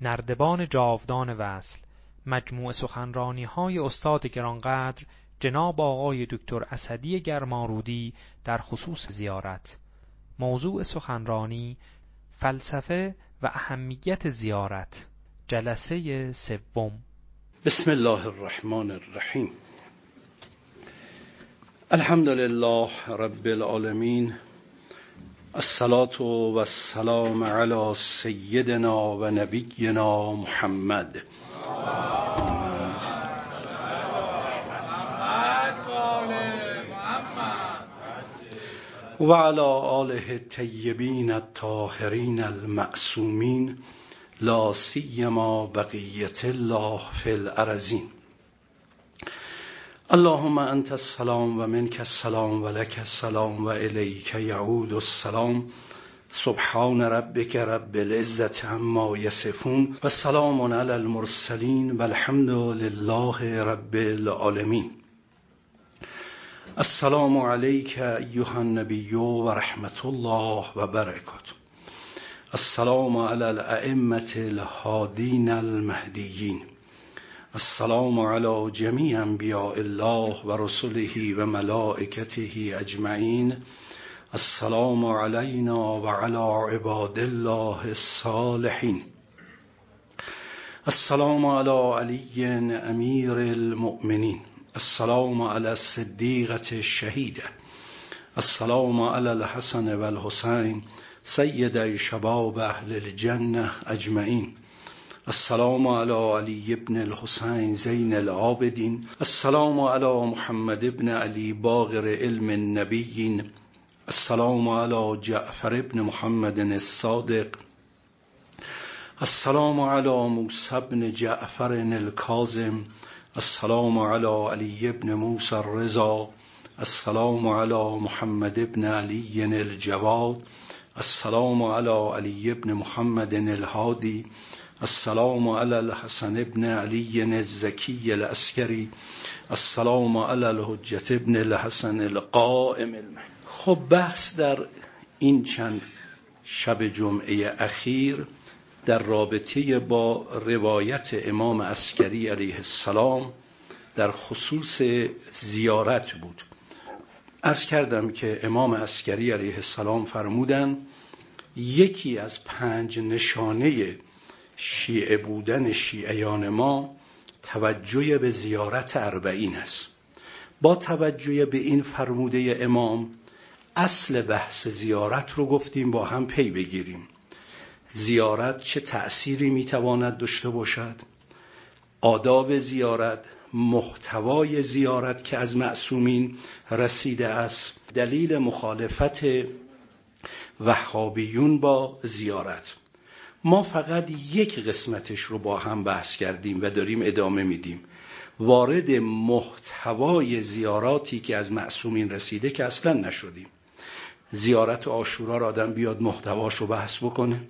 نردبان جاودان وصل مجموع سخنرانی های استاد گرانقدر جناب آقای دکتر اسدی گرمارودی در خصوص زیارت. موضوع سخنرانی فلسفه و اهمیت زیارت. جلسه سوم. بسم الله الرحمن الرحیم. الحمد لله رب العالمین الصلاة والسلام على سیدنا و نبینا محمد. و على آله الطیبین الطاهرین المعصومین لا سیما بقیت الله فی الارزین اللهم انت السلام و منک السلام و لک السلام و الیک یعود السلام. سبحان ربک رب العزت عما یصفون و سلام علی المرسلین و الحمد لله رب العالمین. السلام علیک ایها النبی و رحمت الله و برکاته. السلام علی الائمه الهادین المهدیین. السلام علی جمیع انبیاء الله و رسله و ملائکته اجمعین السلام علینا و علی عباد الله الصالحین السلام علی علی امیر المؤمنین السلام علی الصدیقة الشهیده السلام علی الحسن و الحسین سید شباب أهل الجنة اجمعین السلام على علي بن الحسين زين العابدين. السلام على محمد بن علي باغر علم النبيين. السلام على جعفر بن محمد الصادق. السلام على موسى بن جعفر الكاظم. السلام على علي بن موسى الرضا. السلام على محمد بن علي الجواد. السلام على علي بن محمد الهادي. السلام علی الحسن ابن علی الزکی الاسکری السلام علی الحجت ابن الحسن القائم خب بحث در این چند شب جمعه اخیر در رابطه با روایت امام عسکری علیه السلام در خصوص زیارت بود. ارز کردم که امام عسکری علیه السلام فرمودن یکی از پنج نشانه شیعه بودن شیعیان ما توجه به زیارت اربعین است. با توجه به این فرموده امام اصل بحث زیارت رو گفتیم با هم پی بگیریم. زیارت چه تأثیری می‌تواند داشته باشد؟ آداب زیارت محتوای زیارت که از معصومین رسیده است. دلیل مخالفت وحابیون با زیارت. ما فقط یک قسمتش رو با هم بحث کردیم و داریم ادامه میدیم. وارد محتوای زیاراتی که از معصومین رسیده که اصلا نشدیم. زیارت آشورا را آدم بیاد محتواش رو بحث بکنه.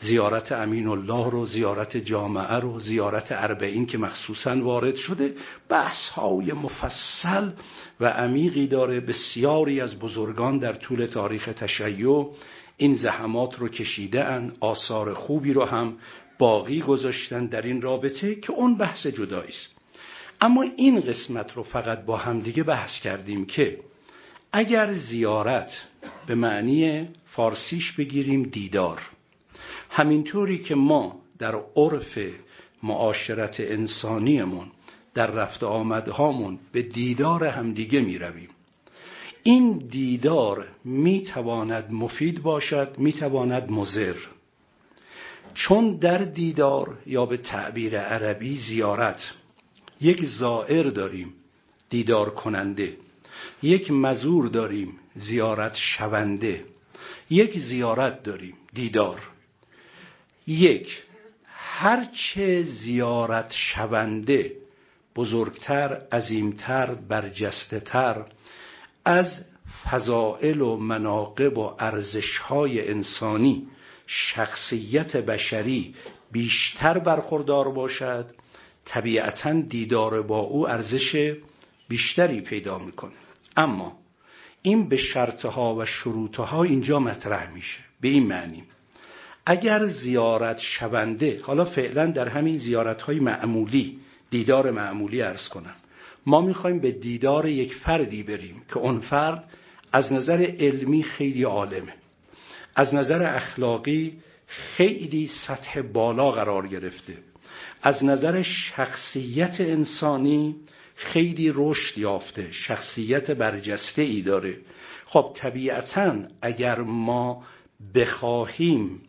زیارت امین الله رو زیارت جامعه رو زیارت اربعین که مخصوصا وارد شده. بحث های مفصل و عمیقی داره. بسیاری از بزرگان در طول تاریخ تشیع این زحمات رو کشیده ان آثار خوبی رو هم باقی گذاشتن در این رابطه که اون بحث جدایی است. اما این قسمت رو فقط با همدیگه بحث کردیم که اگر زیارت به معنی فارسیش بگیریم دیدار. همینطوری که ما در عرف معاشرت انسانیمون در رفت آمدهامون به دیدار همدیگه می رویم این دیدار می تواند مفید باشد می تواند مزر چون در دیدار یا به تعبیر عربی زیارت یک زائر داریم دیدار کننده. یک مزور داریم زیارت شونده. یک زیارت داریم دیدار. یک هرچه زیارت شونده بزرگتر عظیمتر برجسته تر از فضائل و مناقب و ارزشهای انسانی شخصیت بشری بیشتر برخوردار باشد طبیعتا دیدار با او ارزش بیشتری پیدا می‌کنه اما این به شرطها و شروطها اینجا مطرح میشه. به این معنی اگر زیارت شونده حالا فعلا در همین زیارت های معمولی دیدار معمولی ارز کنم ما می‌خوایم به دیدار یک فردی بریم که اون فرد از نظر علمی خیلی عالمه. از نظر اخلاقی خیلی سطح بالا قرار گرفته. از نظر شخصیت انسانی خیلی رشد یافته شخصیت برجسته ای داره. خب طبیعتا اگر ما بخواهیم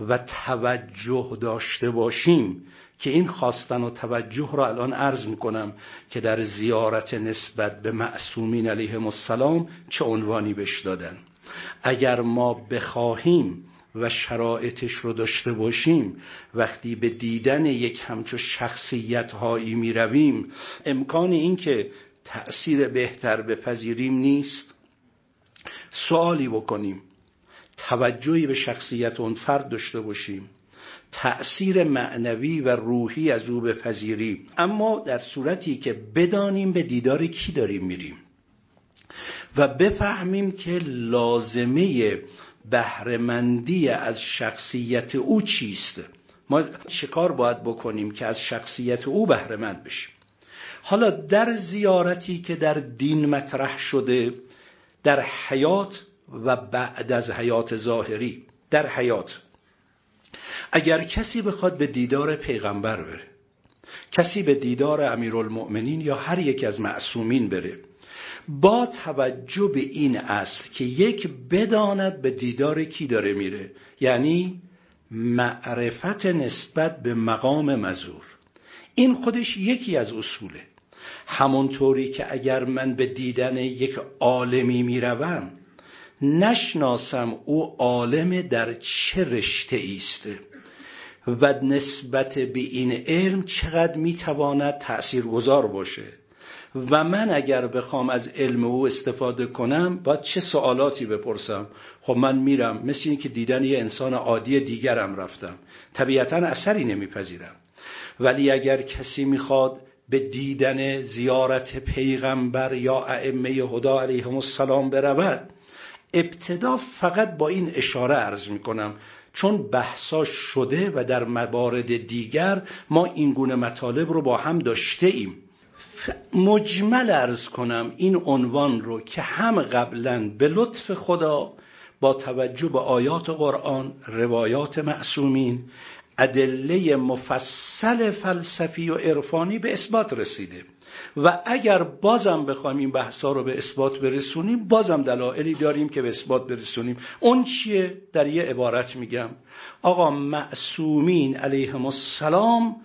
و توجه داشته باشیم که این خواستن و توجه را الان عرض می‌کنم که در زیارت نسبت به معصومین علیهم السلام چه عنوانی بش دادن. اگر ما بخواهیم و شرایطش رو داشته باشیم وقتی به دیدن یک همچو شخصیت هایی می رویم امکان این که تأثیر بهتر بپذیریم نیست. سوالی بکنیم. توجهی به شخصیت اون فرد داشته باشیم. تأثیر معنوی و روحی از او بپذیریم. اما در صورتی که بدانیم به دیدار کی داریم میریم و بفهمیم که لازمه بهرهمندی از شخصیت او چیست. ما شکار باید بکنیم که از شخصیت او بهرهمند بشیم؟ حالا در زیارتی که در دین مطرح شده در حیات و بعد از حیات ظاهری در حیات اگر کسی بخواد به دیدار پیغمبر بره کسی به دیدار امیرالمؤمنین یا هر یک از معصومین بره با توجه به این اصل که یک بداند به دیدار کی داره میره یعنی معرفت نسبت به مقام مزور. این خودش یکی از اصوله. همونطوری که اگر من به دیدن یک عالمی می‌روم نشناسم او عالم در چه رشته است. و نسبت به این علم چقدر می‌تواند تأثیرگذار باشه. و من اگر بخوام از علم او استفاده کنم باید چه سوالاتی بپرسم؟ خب من میرم مثل این که دیدن یه انسان عادی دیگرم رفتم. طبیعتا اثری نمیپذیرم. ولی اگر کسی می‌خواد به دیدن زیارت پیغمبر یا ائمه هدا علیهم السلام برود ابتدا فقط با این اشاره عرض می‌کنم چون بحثا شده و در موارد دیگر ما این گونه مطالب رو با هم داشته ایم مجمل ارز کنم این عنوان رو که هم قبلا به لطف خدا با توجه به آیات قرآن روایات معصومین ادله مفصل فلسفی و عرفانی به اثبات رسیده. و اگر بازم بخوایم این بحثا رو به اثبات برسونیم بازم دلایلی داریم که به اثبات برسونیم. اون چیه؟ در یه عبارت میگم. آقا معصومین علیهم السلام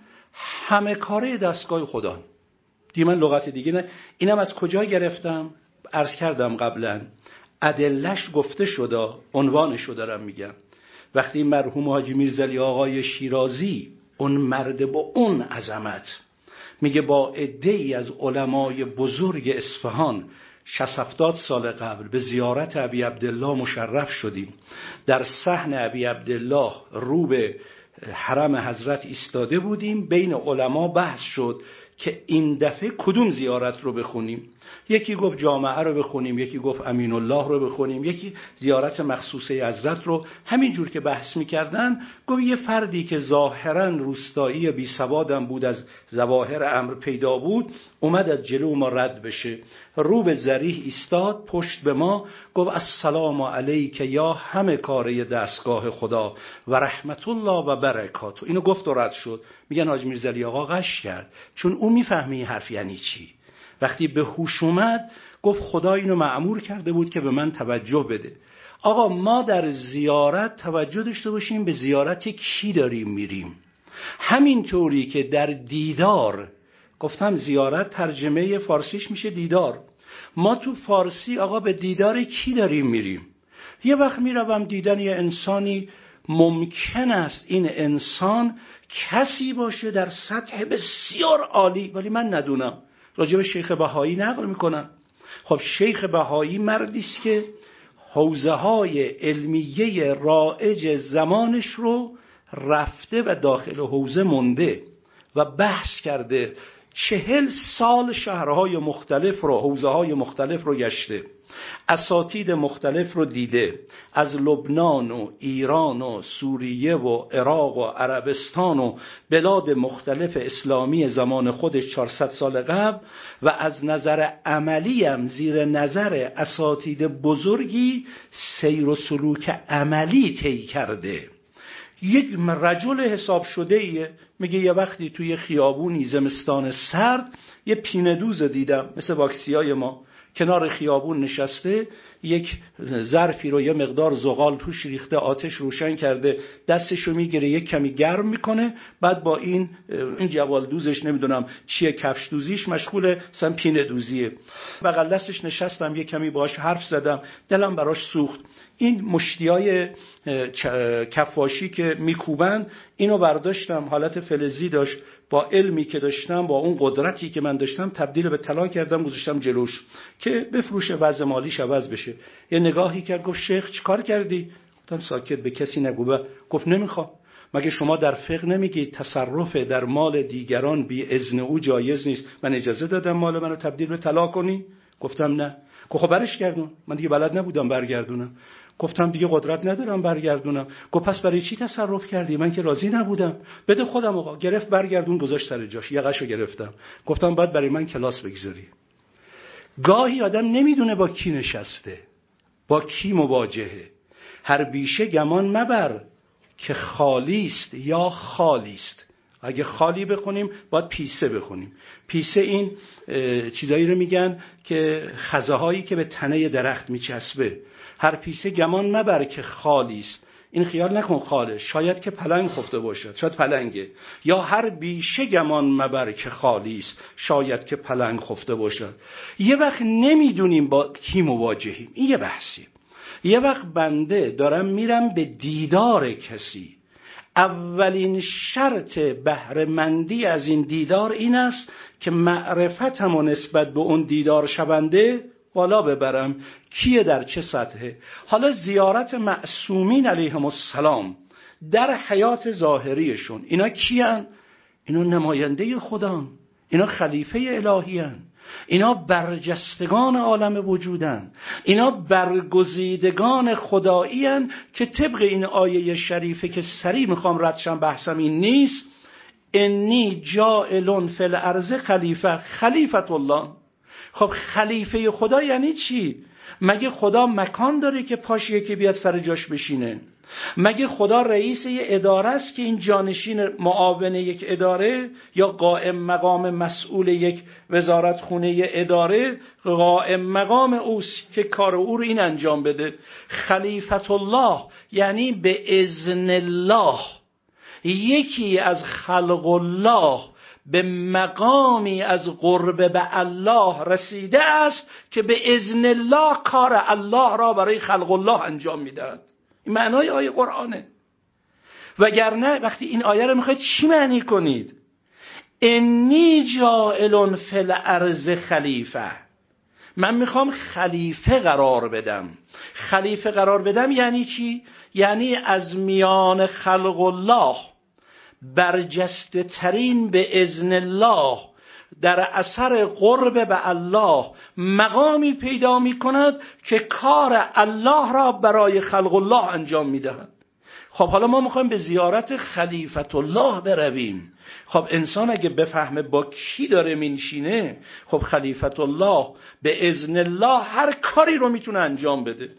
همه کاره دستگاه خدا دیگه من لغت دیگه نه. اینم از کجا گرفتم؟ عرض کردم قبلا. ادلش گفته شده عنوانشو دارم میگم. وقتی مرحوم حاجی میرزلی آقای شیرازی اون مرد با اون عظمت. میگه با عده ای از علمای بزرگ اصفهان 60 سال قبل به زیارت ابی عبدالله مشرف شدیم. در صحن ابی عبدالله رو به حرم حضرت ایستاده بودیم. بین علما بحث شد که این دفعه کدوم زیارت رو بخونیم؟ یکی گفت جامعه رو بخونیم یکی گفت امین الله رو بخونیم یکی زیارت مخصوصه حضرت رو. همینجور که بحث می‌کردن گفت یه فردی که ظاهرا روستایی بی سوادم بود از زواهر امر پیدا بود اومد از جلو ما رد بشه. رو به زریح ایستاد پشت به ما گفت السلام علیک یا همه کاره دستگاه خدا و رحمت الله و برکات اینو گفت و رد شد. میگن حاج میرزلی آقا قش کرد. چون او می‌فهمی حرف یعنی چی. وقتی به هوش اومد گفت خدا اینو معمور کرده بود که به من توجه بده. آقا ما در زیارت توجه داشته باشیم به زیارت کی داریم میریم؟ همینطوری که در دیدار گفتم زیارت ترجمه فارسیش میشه دیدار. ما تو فارسی آقا به دیدار کی داریم میریم؟ یه وقت می‌روم دیدن یه انسانی ممکن است این انسان کسی باشه در سطح بسیار عالی ولی من ندونم. راجب شیخ بهایی نقل می‌کنن. خب شیخ بهایی مردی است که حوزه های علمیه رائج زمانش رو رفته و داخل حوزه مونده و بحث کرده چهل سال شهرهای مختلف رو حوزه های مختلف رو گشته. اساتید مختلف رو دیده. از لبنان و ایران و سوریه و عراق و عربستان و بلاد مختلف اسلامی زمان خودش 400 سال قبل و از نظر عملی هم زیر نظر اساتید بزرگی سیر و سلوک عملی طی کرده. یک رجل حساب شده ایه. میگه یه وقتی توی خیابونی زمستان سرد یه پینه دوز دیدم مثل واکسیای ما. کنار خیابون نشسته یک ظرفی رو یه مقدار زغال توش ریخته آتش روشن کرده دستشو می‌گیره یک کمی گرم می‌کنه. بعد با این این جوال دوزش نمی‌دونم چیه کفش دوزیش مشغول مثلا پینه دوزیه بغل دستش نشستم یک کمی باش حرف زدم. دلم براش سوخت. این مشتیای کفاشی که میکوبن اینو برداشتم حالت فلزی داشت. با علمی که داشتم با اون قدرتی که من داشتم تبدیل به طلا کردم گذاشتم جلوش که بفروش وضع مالیش عوض بشه. یه نگاهی کرد گفت شیخ چیکار کردی؟ گفتم ساکت به کسی نگو. گفت نمی‌خوام مگه شما در فقه نمیگی تصرف در مال دیگران بی اذن او جایز نیست؟ من اجازه دادم مال منو تبدیل به طلا کنی. گفتم نه. خب برش گردون. من دیگه بلد نبودم برگردونم. گفتم دیگه قدرت ندارم برگردونم. گفت پس برای چی تصرف کردی؟ من که راضی نبودم. بده خودم آقا. گرفت برگردون گذاشت سر جاش. یقشو گرفتم. گفتم بعد برای من کلاس بگذاری. گاهی آدم نمی‌دونه با کی نشسته. با کی مواجهه. هر بیشه گمان مبر که خالی است یا خالی است. اگه خالی بخونیم باید پیسه بخونیم. پیسه این چیزایی رو میگن که خزه هایی که به تنه درخت میچسبه. هر پیسه گمان مبر که خالی است. این خیال نکن خاله شاید که پلنگ خفته باشد شاید پلنگه. یا هر بیشه گمان مبر که خالی است شاید که پلنگ خفته باشد. یه وقت نمی‌دونیم با کی مواجهیم این یه بحثی یه وقت بنده دارم میرم به دیدار کسی. اولین شرط بهرهمندی از این دیدار این است که معرفتم و نسبت به اون دیدار شونده بالا ببرم کیه در چه سطحه؟ حالا زیارت معصومین علیهم السلام در حیات ظاهریشون. اینا کیان؟ اینا نماینده خدا اینا خلیفه الهی هن. اینا برجستگان عالم وجودن. اینا برگزیدگان خدایی هن که طبق این آیه شریفه که سریع می‌خوام ردشم بحثم این نیست. انی جائلون فی الارض خلیفه. خلیفت الله. خب خلیفه خدا یعنی چی؟ مگه خدا مکان داره که پاش یکی بیاد سر جاش بشینه؟ مگه خدا رئیس یه اداره است که این جانشین معاون یک اداره یا قائم مقام مسئول یک وزارت خونه اداره؟ قائم مقام اوست که کار او رو این انجام بده. خلیفت الله یعنی به ازن الله. یکی از خلق الله به مقامی از قرب به الله رسیده است که به ازن الله کار الله را برای خلق الله انجام می‌دهد. این معنای آیه قرآنه. وگرنه وقتی این آیه رو می‌خواید چی معنی کنید؟ انی جائل فل ارز خلیفه. من می‌خوام خلیفه قرار بدم. خلیفه قرار بدم یعنی چی؟ یعنی از میان خلق الله برجسته ترین به ازن الله در اثر قرب به الله مقامی پیدا می کند که کار الله را برای خلق الله انجام می دهد خب حالا ما می‌خوایم به زیارت خلیفت الله برویم. خب انسان اگه بفهمه با کی داره مینشینه خب خلیفت الله به ازن الله هر کاری رو می‌تونه انجام بده.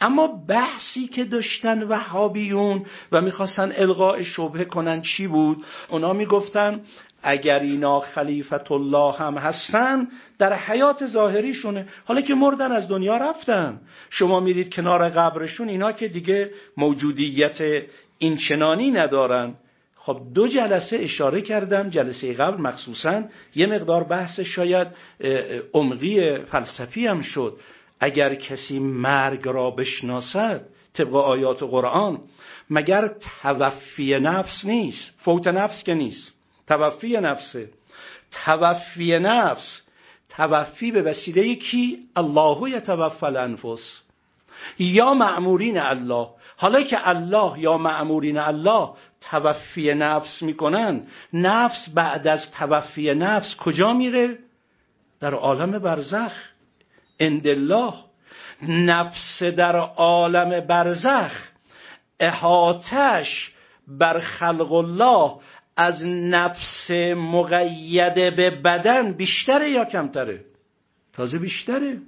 اما بحثی که داشتن وهابیون و می‌خواستن القاء شبه کنن چی بود؟ اونا می‌گفتن اگر اینا خلیفت الله هم هستن در حیات ظاهریشونه. حالا که مردن از دنیا رفتن. شما میرید کنار قبرشون اینا که دیگه موجودیت اینچنانی ندارن. خب دو جلسه اشاره کردم جلسه قبل مخصوصا. یه مقدار بحث شاید عمقی فلسفی هم شد. اگر کسی مرگ را بشناسد طبق آیات قرآن مگر توفی نفس نیست؟ فوت نفس که نیست؟ توفی نفسه. توفی نفس توفی به وسیله کی؟ الله یتوفى الانفس. یا معمورین الله. حالا که الله یا معمورین الله توفی نفس می‌کنن نفس بعد از توفی نفس کجا میره؟ در عالم برزخ. اندالله نفس در عالم برزخ احاتش بر خلق الله از نفس مقید به بدن بیشتره یا کمتره؟ تازه بیشتره.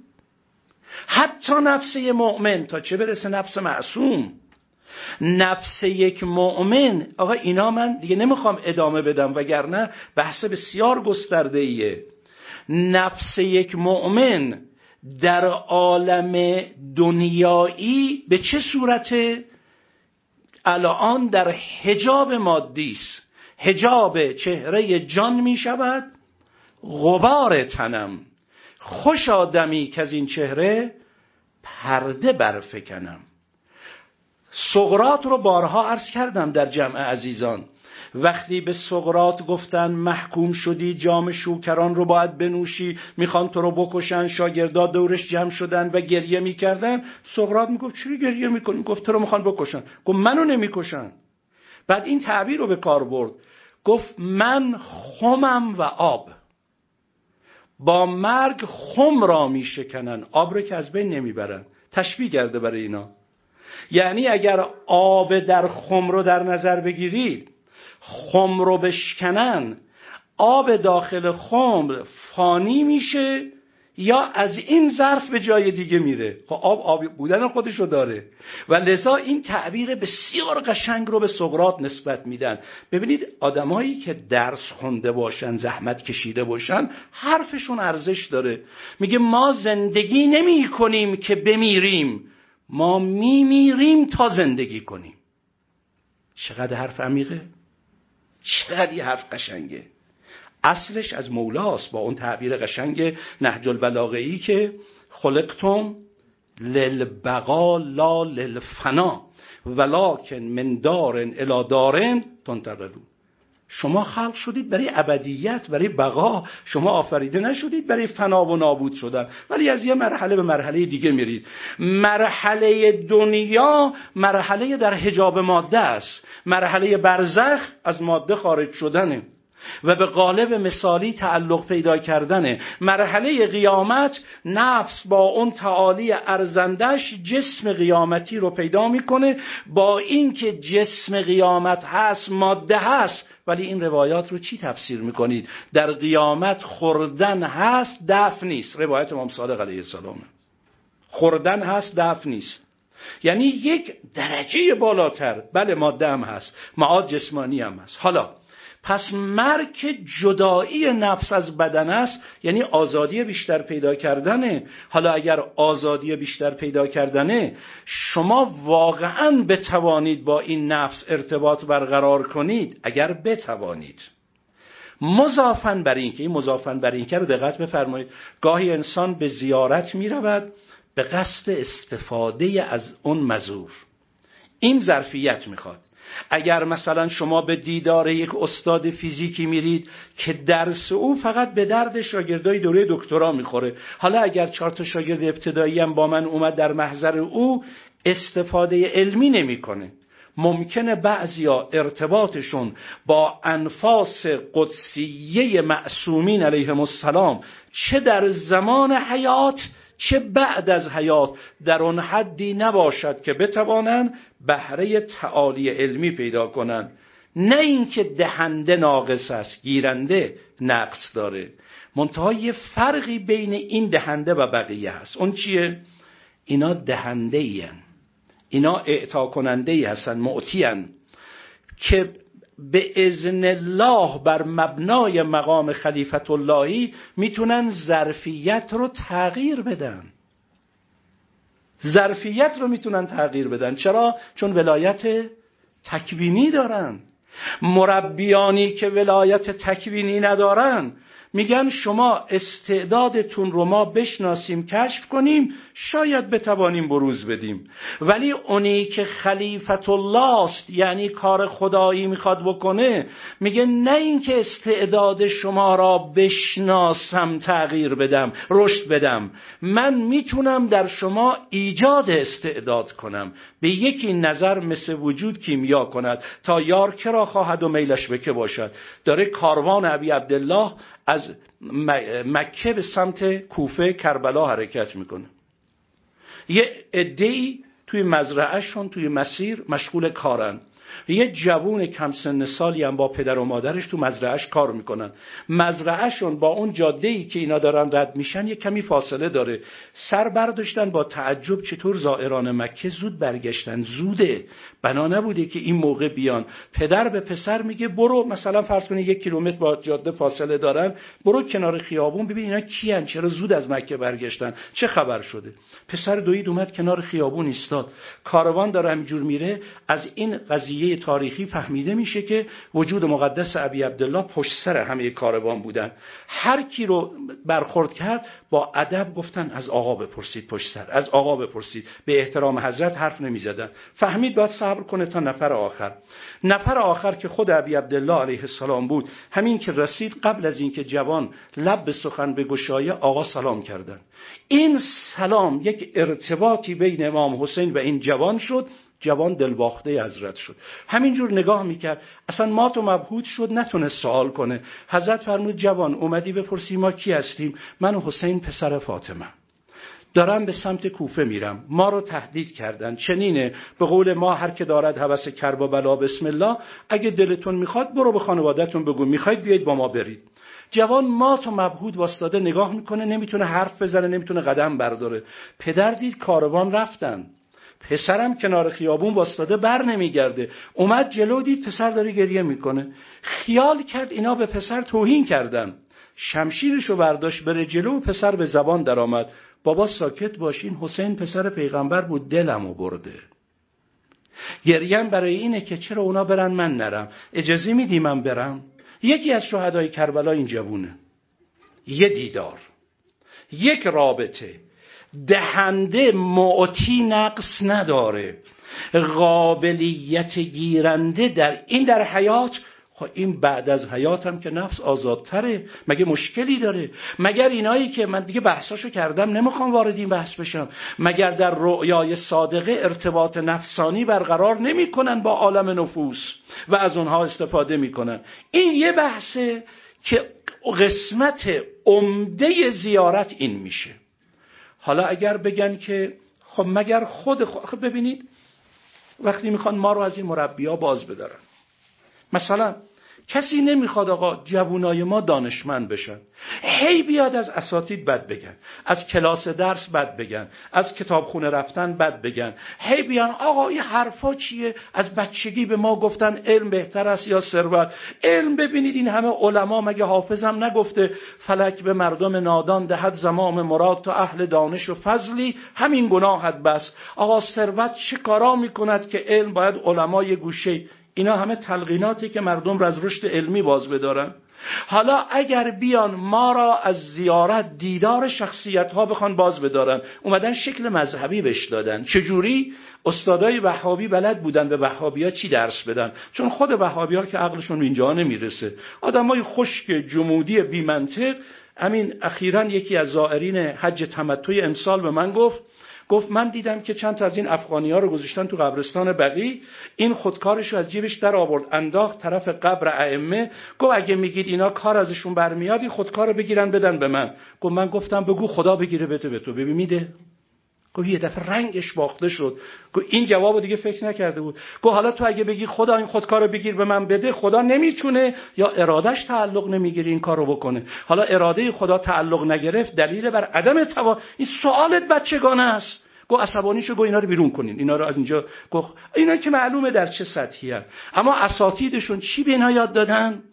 حتی نفس مؤمن تا چه برسه نفس معصوم؟ نفس یک مؤمن آقا اینا من دیگه نمی‌خوام ادامه بدم وگرنه بحث بسیار گسترده ایه نفس یک مؤمن در عالم دنیایی به چه صورته؟ الان در حجاب مادی است. حجاب چهره جان می شود غبار تنم. خوش آدمی که از این چهره پرده برفکنم. سقرات رو بارها عرض کردم در جمع عزیزان. وقتی به سقرات گفتن محکوم شدی جام شوکران رو باید بنوشی می‌خوان تو رو بکشن شاگردا دورش جمع شدن و گریه می‌کردن سقرات می‌گفت چری گریه می‌کنی؟ گفت تو رو می‌خوان بکشن. گفت منو نمی‌کشن. بعد این تعبیر رو به کار برد. گفت من خمم و آب. با مرگ خم را میشکنن. آب رو که از بین نمی‌برن. تشبیه کرده برای اینا. یعنی اگر آب در خم رو در نظر بگیرید خم رو بشکنن آب داخل خمر فانی میشه یا از این ظرف به جای دیگه میره. خب آب آب بودن خودش رو داره. و لذا این تعبیر بسیار قشنگ رو به سقرات نسبت میدن. ببینید آدمایی که درس خونده باشن زحمت کشیده باشن حرفشون ارزش داره. میگه ما زندگی نمی کنیم که بمیریم. ما میمیریم تا زندگی کنیم. چقدر حرف عمیقه؟ چقدر یه حرف قشنگه. اصلش از مولاست با اون تعبیر قشنگ نهج البلاغه که خلقتم للبقا لا للفنا ولکن من دارن الی دارن تنتقلون شما خلق شدید برای ابدیت برای بقا. شما آفریده نشدید برای فنا و نابود شدن. ولی از یه مرحله به مرحله دیگه میرید. مرحله دنیا مرحله در حجاب ماده است. مرحله برزخ از ماده خارج شدنه. و به قالب مثالی تعلق پیدا کردنه. مرحله قیامت نفس با اون تعالی ارزندش جسم قیامتی رو پیدا می‌کنه. با اینکه جسم قیامت هست ماده هست ولی این روایات رو چی تفسیر می‌کنید؟ در قیامت خوردن هست دفع نیست. روایت امام صادق علیه السلام. خوردن هست دفع نیست. یعنی یک درجه بالاتر. بله ماده هم هست. معاد جسمانی هم هست. حالا پس مرگ جدایی نفس از بدن است یعنی آزادی بیشتر پیدا کردنه. حالا اگر آزادی بیشتر پیدا کردنه شما واقعا بتوانید با این نفس ارتباط برقرار کنید اگر بتوانید. مضافن بر این که این مضافن بر این که رو دقت بفرمایید. گاهی انسان به زیارت می رود به قصد استفاده از اون مزور. این ظرفیت می‌خواد. اگر مثلا شما به دیدار یک استاد فیزیکی میرید که درس او فقط به درد شاگردای دوره دکترا می‌خوره. حالا اگر چهار تا شاگرد ابتدایی هم با من اومد در محضر او استفاده علمی نمی‌کنه. ممکنه بعضیا ارتباطشون با انفاس قدسیه معصومین علیهم السلام چه در حیات حیات چه بعد از حیات در آن حدی نباشد که بتوانند بهره تعالی علمی پیدا کنند. نه اینکه دهنده ناقص است گیرنده نقص داره. منتها یه فرقی بین این دهنده و بقیه هست. اون چیه؟ اینا دهنده این اینا اعطا کننده ای هستن معطی که به ازن الله بر مبنای مقام خلیفت اللهی می‌تونن ظرفیت رو تغییر بدن. ظرفیت رو می‌تونن تغییر بدن. چرا؟ چون ولایت تکوینی دارن. مربیانی که ولایت تکوینی ندارن میگن شما استعدادتون رو ما بشناسیم کشف کنیم شاید بتوانیم بروز بدیم. ولی اونی که خلیفت الله است یعنی کار خدایی می‌خواد بکنه میگه نه اینکه استعداد شما را بشناسم تغییر بدم رشد بدم. من می‌تونم در شما ایجاد استعداد کنم. به یکی نظر مثل وجود کیمیا کند. تا یار کرا خواهد و میلش بکه باشد. داره کاروان ابی عبدالله از مکه به سمت کوفه کربلا حرکت می‌کنه. یه ادهی توی مزرعهشون توی مسیر مشغول کارن. یه جوون کم سن سالی هم با پدر و مادرش تو مزرعهش کار می‌کنن. مزرعهشون با اون جاده ای که اینا دارن رد میشن یه کمی فاصله داره. سر برداشتن با تعجب چطور زائران مکه زود برگشتن. زوده. بنا نبوده که این موقع بیان. پدر به پسر میگه برو مثلا فرض کنید یک کیلومتر با جاده فاصله دارن. برو کنار خیابون ببین اینا کیان چرا زود از مکه برگشتن. چه خبر شده؟ پسر دوید اومد کنار خیابون ایستاد. کاروان داره همینجور میره. از این قضیه تاریخی فهمیده میشه که وجود مقدس ابی عبدالله پشت سر همه کاروان بودن. هر کی رو برخورد کرد با ادب گفتن از آقا بپرسید پشت سر از آقا بپرسید. به احترام حضرت حرف نمی‌زدن. فهمید باید صبر کنه تا نفر آخر. نفر آخر که خود ابی عبدالله علیه السلام بود همین که رسید قبل از اینکه جوان لب به سخن به گشایه آقا سلام کردن. این سلام یک ارتباطی بین امام حسین و این جوان شد جوان دلباخته حضرت شد. همینجور نگاه می‌کرد. اصلا مات و مبهود شد نتونه سوال کنه. حضرت فرمود جوان اومدی بپرسی ما کی هستیم؟ من حسین پسر فاطمه. دارم به سمت کوفه میرم. ما رو تهدید کردن. چنینه. به قول ما هر که دارد هوس کرب و بلا بسم الله. اگه دلتون می‌خواد برو به خانوادهتون بگو. می‌خواید بیاید با ما برید. جوان مات و مبهود واسطاده نگاه می‌کنه. نمی‌تونه حرف بزنه نمی‌تونه قدم برداره. پدر دید کاروان رفتن. پسرم کنار خیابون واسطاده بر نمیگرده. اومد جلو دید پسر داره گریه می‌کنه. خیال کرد اینا به پسر توهین کردن. شمشیرشو برداشت بره جلو و پسر به زبان درآمد. بابا ساکت باشین حسین پسر پیغمبر بود دلمو برده. گریم برای اینه که چرا اونا برن من نرم؟ اجازه میدی من برم؟ یکی از شهدای کربلا این جوونه یه دیدار. یک رابطه. دهنده معتی نقص نداره. قابلیت گیرنده در این در حیات خب این بعد از حیاتم که نفس آزادتره. مگه مشکلی داره؟ مگر اینایی که من دیگه بحثاشو کردم نمی‌خوام وارد این بحث بشم. مگر در رؤیای صادقه ارتباط نفسانی برقرار نمی‌کنن با عالم نفوس و از اونها استفاده می‌کنن؟ این یه بحثه که قسمت عمده زیارت این میشه. حالا اگر بگن که خب مگر خود, خب ببینید وقتی می‌خوان ما رو از این مربیا باز بدارن. مثلا کسی نمی‌خواد آقا جوونای ما دانشمند بشن. هی بیاد از اساتید بد بگن از کلاس درس بد بگن از کتابخونه رفتن بد بگن. هی بیان آقا این حرفا چیه؟ از بچگی به ما گفتن علم بهتر است یا ثروت؟ علم ببینید این همه علما مگه حافظم نگفته فلک به مردم نادان دهد زمام مراد تا اهل دانش و فضلی؟ همین گناهت بس. آقا ثروت چه کارا می‌کند که علم باید علمای گوشه اینا همه تلقیناتی که مردم را از رشد علمی باز بدارن. حالا اگر بیان ما را از زیارت دیدار شخصیت ها بخوان باز بدارن اومدن شکل مذهبی بش دادن. چجوری؟ استادای وهابی بلد بودن به وهابیا چی درس بدن؟ چون خود وهابی ها که عقلشون اینجا نمی‌رسه. آدمای خشک جمودی بی منطق همین اخیرا یکی از زائرین حج تمتع امسال به من گفت گفت من دیدم که چند تا از این افغانی ها رو گذاشتن تو قبرستان بقی. این خودکارش رو از جیبش در آورد انداخت طرف قبر ائمه. گفت اگه میگید اینا کار ازشون برمیاد این خودکار رو بگیرن بدن به من. گفت من گفتم بگو خدا بگیره بده به تو. ببین میده. گفت یه دفعه رنگش باخته شد. گفت این جواب دیگه فکر نکرده بود. گفت حالا تو اگه بگی خدا این خودکار رو بگیر به من بده خدا نمی‌تونه یا ارادش تعلق نمی‌گیره این کارو بکنه. حالا اراده خدا تعلق نگرفت دلیل بر عدم توا این سوالت بچگانه است. گو عصبانیشو گو اینا رو بیرون کنین. اینا رو از اینجا گو اینا که معلومه در چه سطحی هست. اما اساتیدشون چی به اینا یاد دادن؟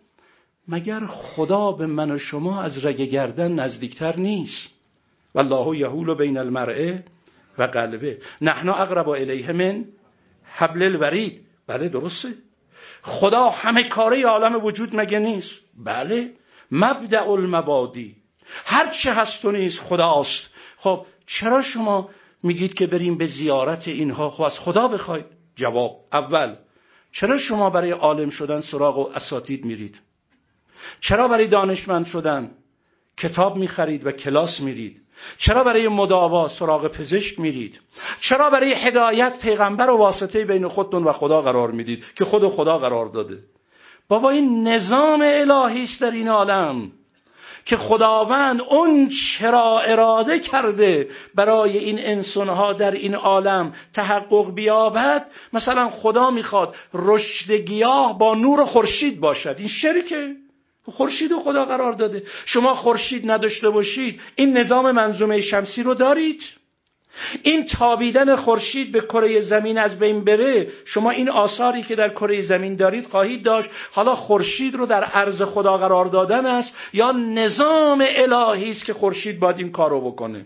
مگر خدا به من و شما از رگ گردن نزدیکتر نیست؟ والله یهول بین المرء و قلبه. نحنا اقرب الیه من حبل الورید. بله درسته. خدا همه کاره عالم وجود مگه نیست؟ بله. مبدع المبادی. هر چه هست و نیست خداست. خب چرا شما میگید که بریم به زیارت اینها؟ خب از خدا بخواید. جواب اول. چرا شما برای عالم شدن سراغ و اساتید میرید؟ چرا برای دانشمند شدن کتاب می‌خرید و کلاس میرید؟ چرا برای مداوا سراغ پزشک میرید؟ چرا برای هدایت پیغمبر و واسطه بین خودتون و خدا قرار می‌دید که خود و خدا قرار داده؟ بابا این نظام الهی است در این عالم که خداوند اون چرا اراده کرده برای این انسانها در این عالم تحقق بیابد. مثلا خدا می‌خواد رشد گیاه با نور خورشید باشد. این شرکه. خورشید خدا قرار داده. شما خورشید نداشته باشید. این نظام منظومه شمسی رو دارید. این تابیدن خورشید به کره زمین از بین بره. شما این آثاری که در کره زمین دارید خواهید داشت. حالا خورشید رو در عرض خدا قرار دادن است یا نظام الهی است که خورشید باید این کارو بکنه؟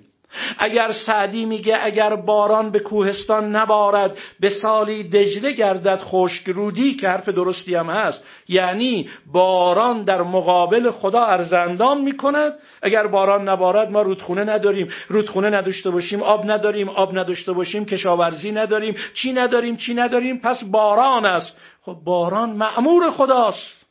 اگر سعدی میگه اگر باران به کوهستان نبارد به سالی دجله گردد خشک رودی که حرف درستی هم هست. یعنی باران در مقابل خدا ارزندان می‌کند. اگر باران نبارد ما رودخونه نداریم. رودخونه نداشته باشیم آب نداریم. آب نداشته باشیم کشاورزی نداریم. چی نداریم؟ چی نداریم؟ پس باران است. خب باران معمور خداست.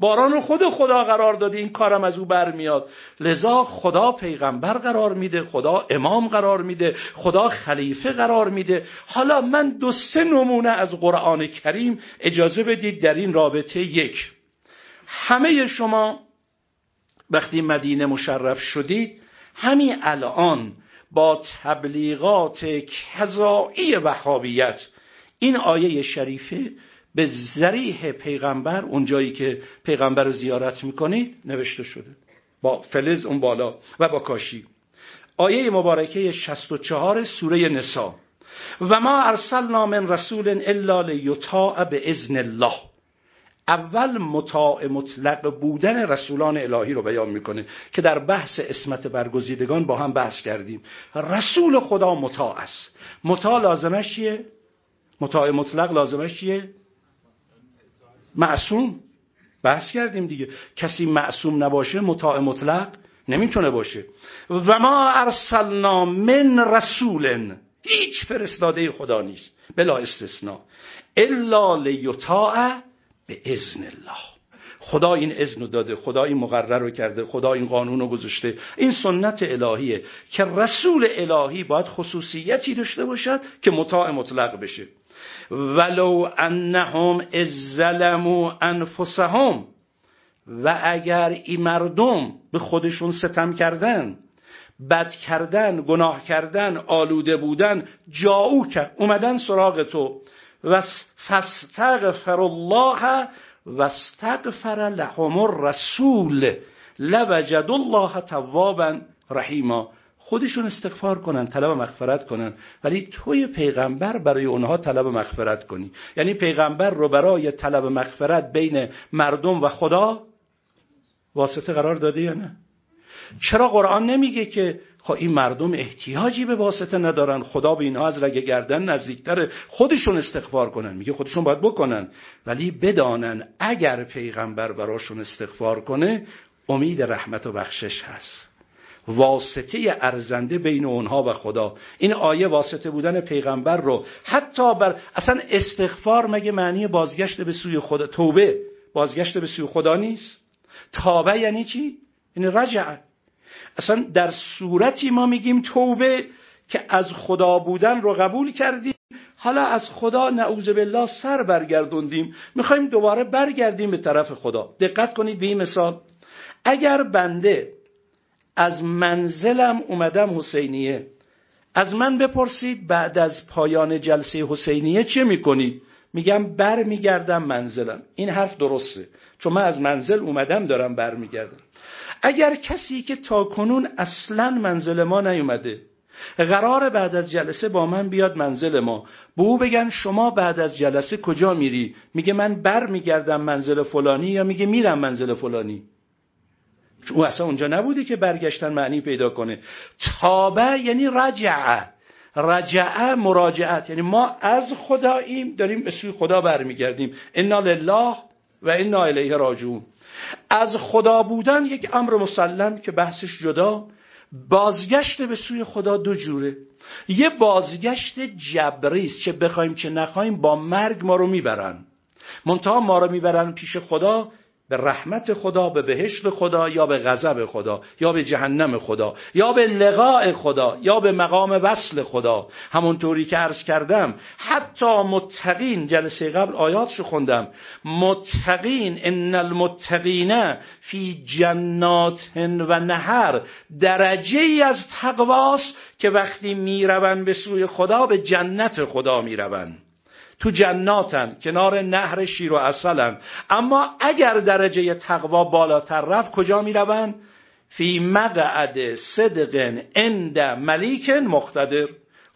باران رو خود خدا قرار داده این کارم از او برمیاد. لذا خدا پیغمبر قرار میده خدا امام قرار میده خدا خلیفه قرار میده. حالا من دو سه نمونه از قرآن کریم اجازه بدید در این رابطه یک. همه شما وقتی مدینه مشرف شدید همین الان با تبلیغات کذایی وحابیت این آیه شریفه به ذریح پیغمبر اونجایی که پیغمبر رو زیارت می‌کنید نوشته شده. با فلز اون بالا و با کاشی. آیه مبارکه 64 سوره نسا. و ما ارسلنا من رسول الا لیطاع به اذن الله. اول مطاع مطلق بودن رسولان الهی رو بیان می‌کنه که در بحث اسمت برگزیدگان با هم بحث کردیم. رسول خدا مطاع است. مطاع لازمش چیه؟ مطاع مطلق لازمش چیه؟ معصوم. بحث کردیم دیگه. کسی معصوم نباشه مطاع مطلق نمی‌تونه باشه. و ما ارسلنا من رسول هیچ فرستاده خدا نیست. بلا استثناء. الا لیطاع به اذن الله. خدا این اذن داده خدا این مقرر رو کرده خدا این قانون رو گذاشته. این سنت الهیه که رسول الهی باید خصوصیتی داشته باشد که مطاع مطلق بشه. ولو انهم از ظلموا انفسهم و اگر این مردم به خودشون ستم کردن بد کردن گناه کردن آلوده بودن جاو کرد اومدن سراغ تو. و فاستغفر الله و استغفر لهم الرسول لوجد الله توابا رحیما. خودشون استغفار کنن طلب مغفرت کنن. ولی توی پیغمبر برای اونها طلب مغفرت کنی. یعنی پیغمبر رو برای طلب مغفرت بین مردم و خدا واسطه قرار داده یا نه؟ چرا قرآن نمیگه که خب این مردم احتیاجی به واسطه ندارن خدا به اینها از رگ گردن نزدیکتر خودشون استغفار کنن. میگه خودشون باید بکنن. ولی بدانن اگر پیغمبر براشون استغفار کنه امید رحمت و بخشش هست. واسطه ارزنده بین اونها و خدا. این آیه واسطه بودن پیغمبر رو حتی بر اصلا استغفار مگه معنی بازگشت به سوی خدا توبه. بازگشت به سوی خدا نیست. تابه یعنی چی؟ یعنی رجع. اصلا در صورتی ما میگیم توبه که از خدا بودن رو قبول کردیم. حالا از خدا نعوذ بالله سر برگردوندیم. می‌خوایم دوباره برگردیم به طرف خدا. دقت کنید به این مثال. اگر بنده از منزلم اومدم حسینیه. از من بپرسید بعد از پایان جلسه حسینیه چه می‌کنید میگم بر میگردم منزلم. این حرف درسته. چون من از منزل اومدم دارم بر میگردم اگر کسی که تا کنون اصلا منزل ما نیومده قرار بعد از جلسه با من بیاد منزل ما. به او بگن شما بعد از جلسه کجا میری؟ میگه من بر میگردم منزل فلانی یا میگه میرم منزل فلانی. او اصلا اونجا نبوده که برگشتن معنی پیدا کنه. تابه یعنی رجعه رجعه مراجعت. یعنی ما از خداییم داریم به سوی خدا برمیگردیم. انا لله و انا الیه راجعون. از خدا بودن یک امر مسلم که بحثش جدا بازگشت به سوی خدا دو جوره. یه بازگشت جبری است چه بخوایم چه نخوایم با مرگ ما رو می‌برن. منتها ما رو می‌برن پیش خدا به رحمت خدا به بهشت خدا یا به غضب خدا یا به جهنم خدا یا به لقاء خدا یا به مقام وصل خدا. همونطوری که عرض کردم حتی متقین جلسه قبل آیاتشو خوندم متقین ان المتقین فی جنات و نهر درجه ای از تقواست که وقتی می‌روند به سوی خدا به جنت خدا می‌روند. تو جناتن کنار نهر شیر و اصلن اما اگر درجه تقوا بالاتر رفت کجا می‌روند؟ فی مقعد صدق عند ملیک مقتدر.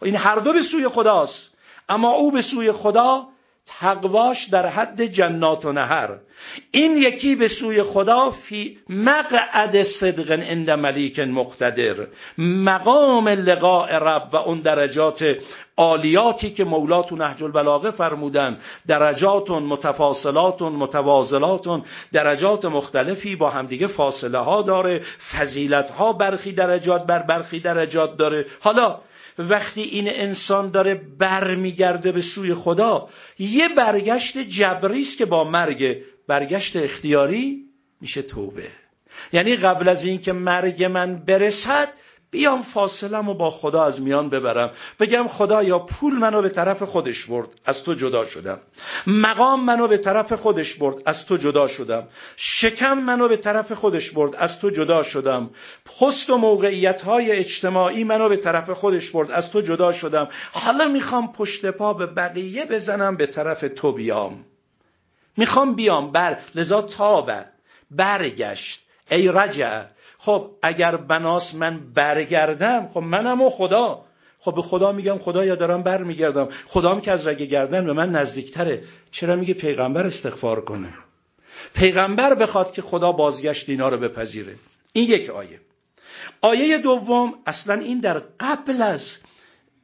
این هر دو به سوی خداست. اما او به سوی خدا تقواش در حد جنات و نهر. این یکی به سوی خدا فی مقعد صدق عند ملیک مقتدر. مقام لقاء رب و اون درجات عالیاتی که مولات و نهج البلاغه فرمودن درجات متفاصلات متوازلات درجات مختلفی با همدیگه فاصله ها داره فضیلت ها برخی درجات بر برخی درجات داره. حالا وقتی این انسان داره برمیگرده به سوی خدا یه برگشت جبری است که با مرگ. برگشت اختیاری میشه توبه. یعنی قبل از اینکه مرگ من برسد بیام فاصلم و با خدا از میان ببرم. بگم خدا یا پول منو به طرف خودش برد از تو جدا شدم. مقام منو به طرف خودش برد از تو جدا شدم. شکم منو به طرف خودش برد از تو جدا شدم. پست و موقعیت های اجتماعی منو به طرف خودش برد از تو جدا شدم. حالا می‌خوام پشت پا به بقیه بزنم به طرف تو بیام. می‌خوام بیام. بر لذا تابه. برگشت. ای رجع خب اگر بناس من برگردم خب منم و خدا. خب به خدا میگم خدا یا دارم برمیگردم. خدا که از رگ گردن به من نزدیکتره. چرا میگه پیغمبر استغفار کنه؟ پیغمبر بخواد که خدا بازگشت اینا رو بپذیره. این یک آیه. آیه دوم اصلا این در قبل از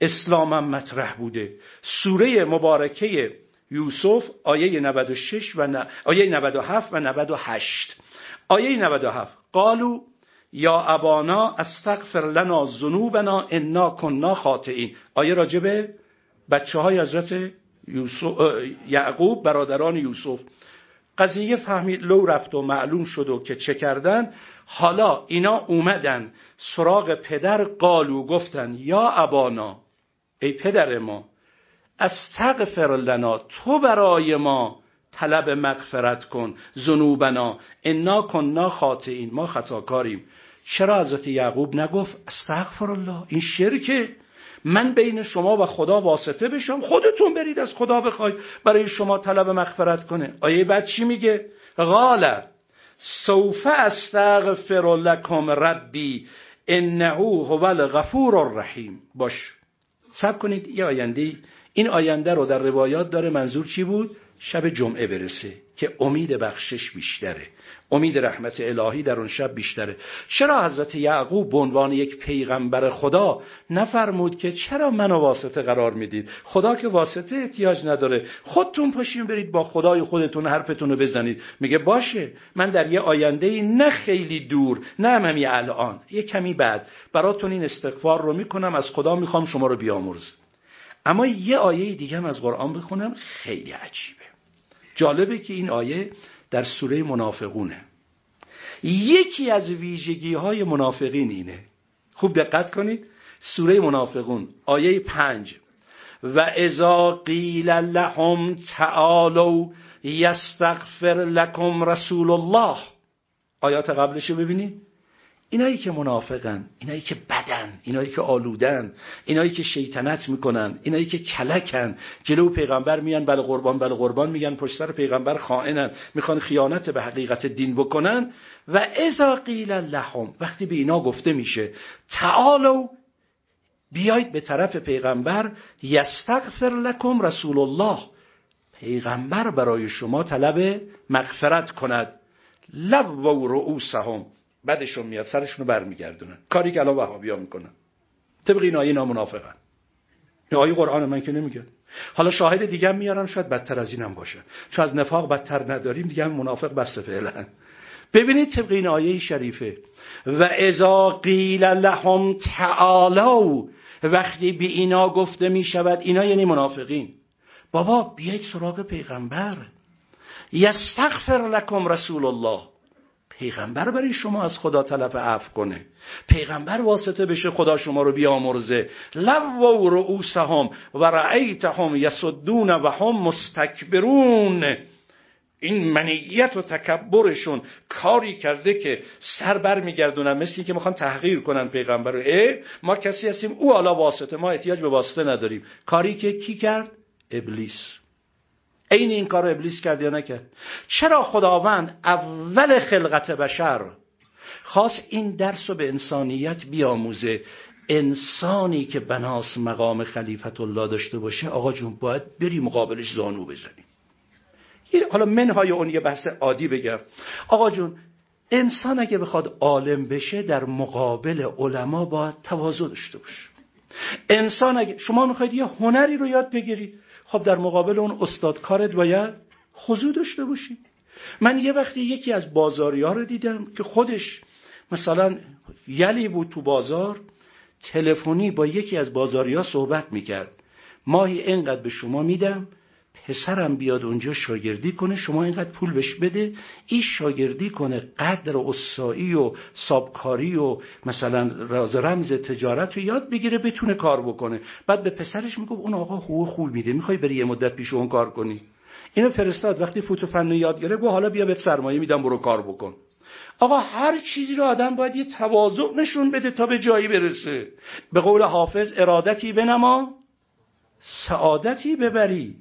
اسلامم مطرح بوده. سوره مبارکه یوسف آیه 96 و آیه 97 و 98 آیه 97 قالو یا ابانا استغفر لنا ذنوبنا انا کننا خاطئین. آیه راجبه بچه های حضرت یعقوب برادران یوسف. قضیه فهمید لو رفت و معلوم شد و که چه کردن. حالا اینا اومدن سراغ پدر قالو گفتن یا ابانا ای پدر ما استغفر لنا تو برای ما طلب مغفرت کن ذنوبنا انا کننا خاطئین. ما خطاکاریم. چرا حضرت یعقوب نگفت استغفر الله این شرکه من بین شما و خدا واسطه بشم. خودتون برید از خدا بخواید برای شما طلب مغفرت کنه. آیه بعد چی میگه؟ قال سوف استغفر لکم ربی انه هو الغفور الرحیم. باش. سب کنید یه آینده. این آینده رو در روایات داره. منظور چی بود؟ شب جمعه برسه که امید بخشش بیشتره. امید رحمت الهی در اون شب بیشتره. چرا حضرت یعقوب به عنوان یک پیغمبر خدا نفرمود که چرا منو واسطه قرار می‌دید؟ خدا که واسطه احتیاج نداره. خودتون پاشین برید با خدای خودتون حرفتون رو بزنید. میگه باشه من در یه آینده نه خیلی دور نه همین الان. یه کمی بعد. براتون این استغفار رو می‌کنم از خدا می‌خوام شما رو بیامرز. اما یه آیه دیگه هم از قرآن بخونم خیلی عجیبه. جالبه که این آیه در سوره منافقونه. یکی از ویژگی های منافقین اینه. خوب دقت کنید. سوره منافقون آیه پنج. و ازا قیل لهم تعالوا یستغفر لکم رسول الله. آیات قبلشو ببینید اینایی که منافقن اینایی که بدن اینایی که آلودن اینایی که شیطنت می‌کنن اینایی که کلکن. جلو پیغمبر میان بله قربان بله قربان میگن پشت سر پیغمبر خائنن. می‌خوان خیانت به حقیقت دین بکنن. و اذا قیل لهم وقتی به اینا گفته میشه تعالو بیایید به طرف پیغمبر یستغفر لکم رسول الله. پیغمبر برای شما طلب مغفرت کند. لب و رؤوسهم. بعدشون میاد سرشون رو برمیگردونن. کاری که الان وهابیا می‌کنن. طبق این آیه نامنافقن. آیه قرآن من که نمیگه. حالا شاهد دیگه میارن شاید بدتر از اینم باشه. چون از نفاق بدتر نداریم دیگه منافق بسته فعلا. ببینید طبق این آیه شریفه. و ازا قیل لهم تعالو وقتی به اینا گفته می شود اینا یعنی منافقین. بابا بیایید سراغ پیغمبر. یستغفر لکم رسول الله. پیغمبر برای شما از خدا طلب عفو کنه. پیغمبر واسطه بشه خدا شما رو بیامرزه. لو رؤوسهم و رأیتهم یسدون و هم مستکبرون. این منیت و تکبرشون کاری کرده که سر بر میگردونن مثل این که می‌خوان تحقیر کنن پیغمبر رو. ما کسی هستیم او حالا واسطه ما احتیاج به واسطه نداریم. کاری که کی کرد؟ ابلیس. عین این کار ابلیس کرد یا نکرد؟ چرا خداوند اول خلقت بشر خاص این درس رو به انسانیت بیاموزه؟ انسانی که بناس مقام خلیفت الله داشته باشه آقا جون باید بری مقابلش زانو بزنیم. حالا منهای اون یه بحث عادی بگم. آقا جون انسان اگه بخواد عالم بشه در مقابل علما باید تواضع داشته باشه. انسان اگه شما می‌خواید یه هنری رو یاد بگیری خب در مقابل اون استاد کارت باید خضوع داشته باشی. من یه وقتی یکی از بازاری رو دیدم که خودش مثلا یلی بود تو بازار تلفنی با یکی از بازاری ها صحبت می‌کرد. ماهی اینقدر به شما میدم پسرم بیاد اونجا شاگردی کنه شما اینقدر پول بهش بده. این شاگردی کنه قدر اصایی و سابکاری و مثلا راز رمز تجارت رو یاد بگیره بتونه کار بکنه. بعد به پسرش میگه اون آقا حقوق خوب میده می‌خوای بری یه مدت پیش اون کار کنی. اینو فرستاد وقتی فوتو فن یاد گرفت حالا بیا بهت سرمایه میدم برو کار بکن. آقا هر چیزی رو آدم باید یه تواضع نشون بده تا به جایی برسه. به قول حافظ ارادتی بنما سعادتی ببری.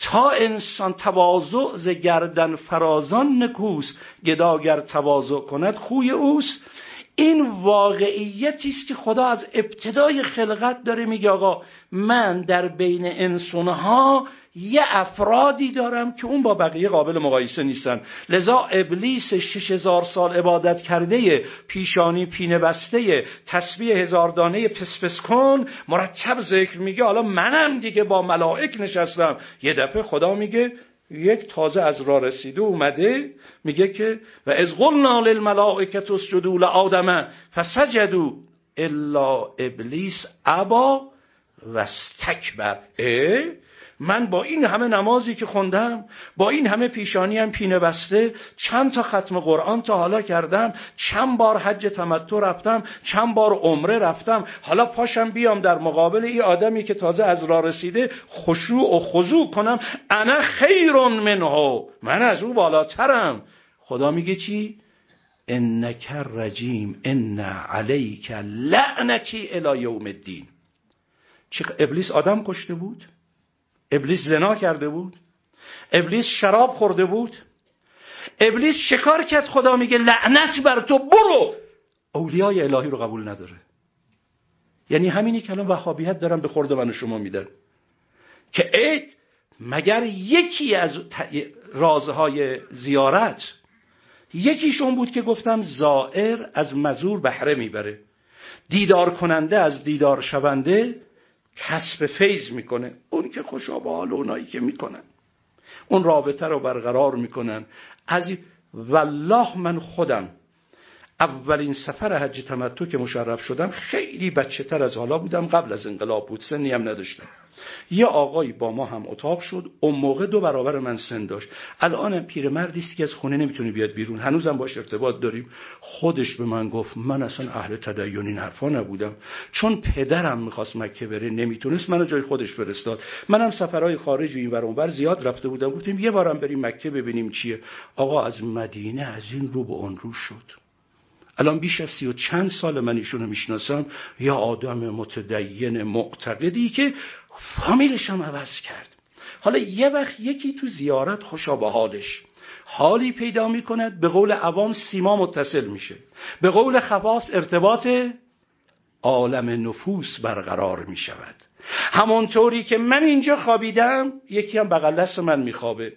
تا انسان تواضع ز گردن فرازان نکوس گداگر تواضع کند خوی اوست. این واقعیتی است که خدا از ابتدای خلقت داره میگه آقا من در بین انسانها یه افرادی دارم که اون با بقیه قابل مقایسه نیستن. لذا ابلیس شش هزار سال عبادت کرده پیشانی پینه بسته تسبیح هزار دانه پس کن مرتب ذکر میگه حالا منم دیگه با ملائک نشستم. یه دفعه خدا میگه یک تازه از راه رسیده اومده میگه که و از قلنا للملائکه تسجدوا لآدم فسجدوا الا ابلیس ابا و استکبر. من با این همه نمازی که خوندم با این همه پیشانی هم پینه بسته چند تا ختم قرآن تا حالا کردم چند بار حج تمتع رفتم چند بار عمره رفتم حالا پاشم بیام در مقابل این آدمی که تازه از راه رسیده خشوع و خضوع کنم انا خیر منه من از او بالاترم. خدا میگه چی؟ انک رجیم ان علیک لعنتی الی یوم الدین. چه ابلیس آدم کشته بود؟ ابلیس زنا کرده بود. ابلیس شراب خورده بود. ابلیس شکار کرد؟ خدا میگه لعنت بر تو برو! اولیای الهی رو قبول نداره. یعنی همینی که الان وهابیت دارن به خورده من شما میدن. که اید مگر یکی از رازهای زیارت یکیشون بود که گفتم زائر از مزور بهره می‌بره. دیدار کننده از دیدار شونده کسب فیض می‌کنه. اون که خوشا به حال اونایی که می‌کنن. اون رابطه رو برقرار می‌کنن. از والله من خودم اولین سفر حج تمتع که مشرف شدم خیلی بچه تر از حالا بودم. قبل از انقلاب بود. سنی هم نداشتم. یه آقایی با ما هم اتاق شد اون موقع دو برابر من سن داشت. الان پیرمردی است که از خونه نمی‌تونه بیاد بیرون. هنوزم باش ارتباط داریم. خودش به من گفت من اصلا اهل تدین این حرفا نبودم. چون پدرم می‌خواست مکه بره نمی‌تونست منو جای خودش فرستاد. منم سفرهای خارج این ور اونور زیاد رفته بودم. گفتیم یه بارم بریم مکه ببینیم چیه. آقا از مدینه از این رو به اون رو شد. الان بیش از سی و چند سال من ایشونو می‌شناسم. یا آدم متدین معتقدی که فامیلش هم عوض کرد. حالا یه وقت یکی تو زیارت خوشا به حالش حالی پیدا می کند به قول عوام سیما متصل میشه. به قول خواص ارتباط عالم نفوس برقرار می شود همانطوری که من اینجا خوابیدم یکی هم بغل دست من میخوابه.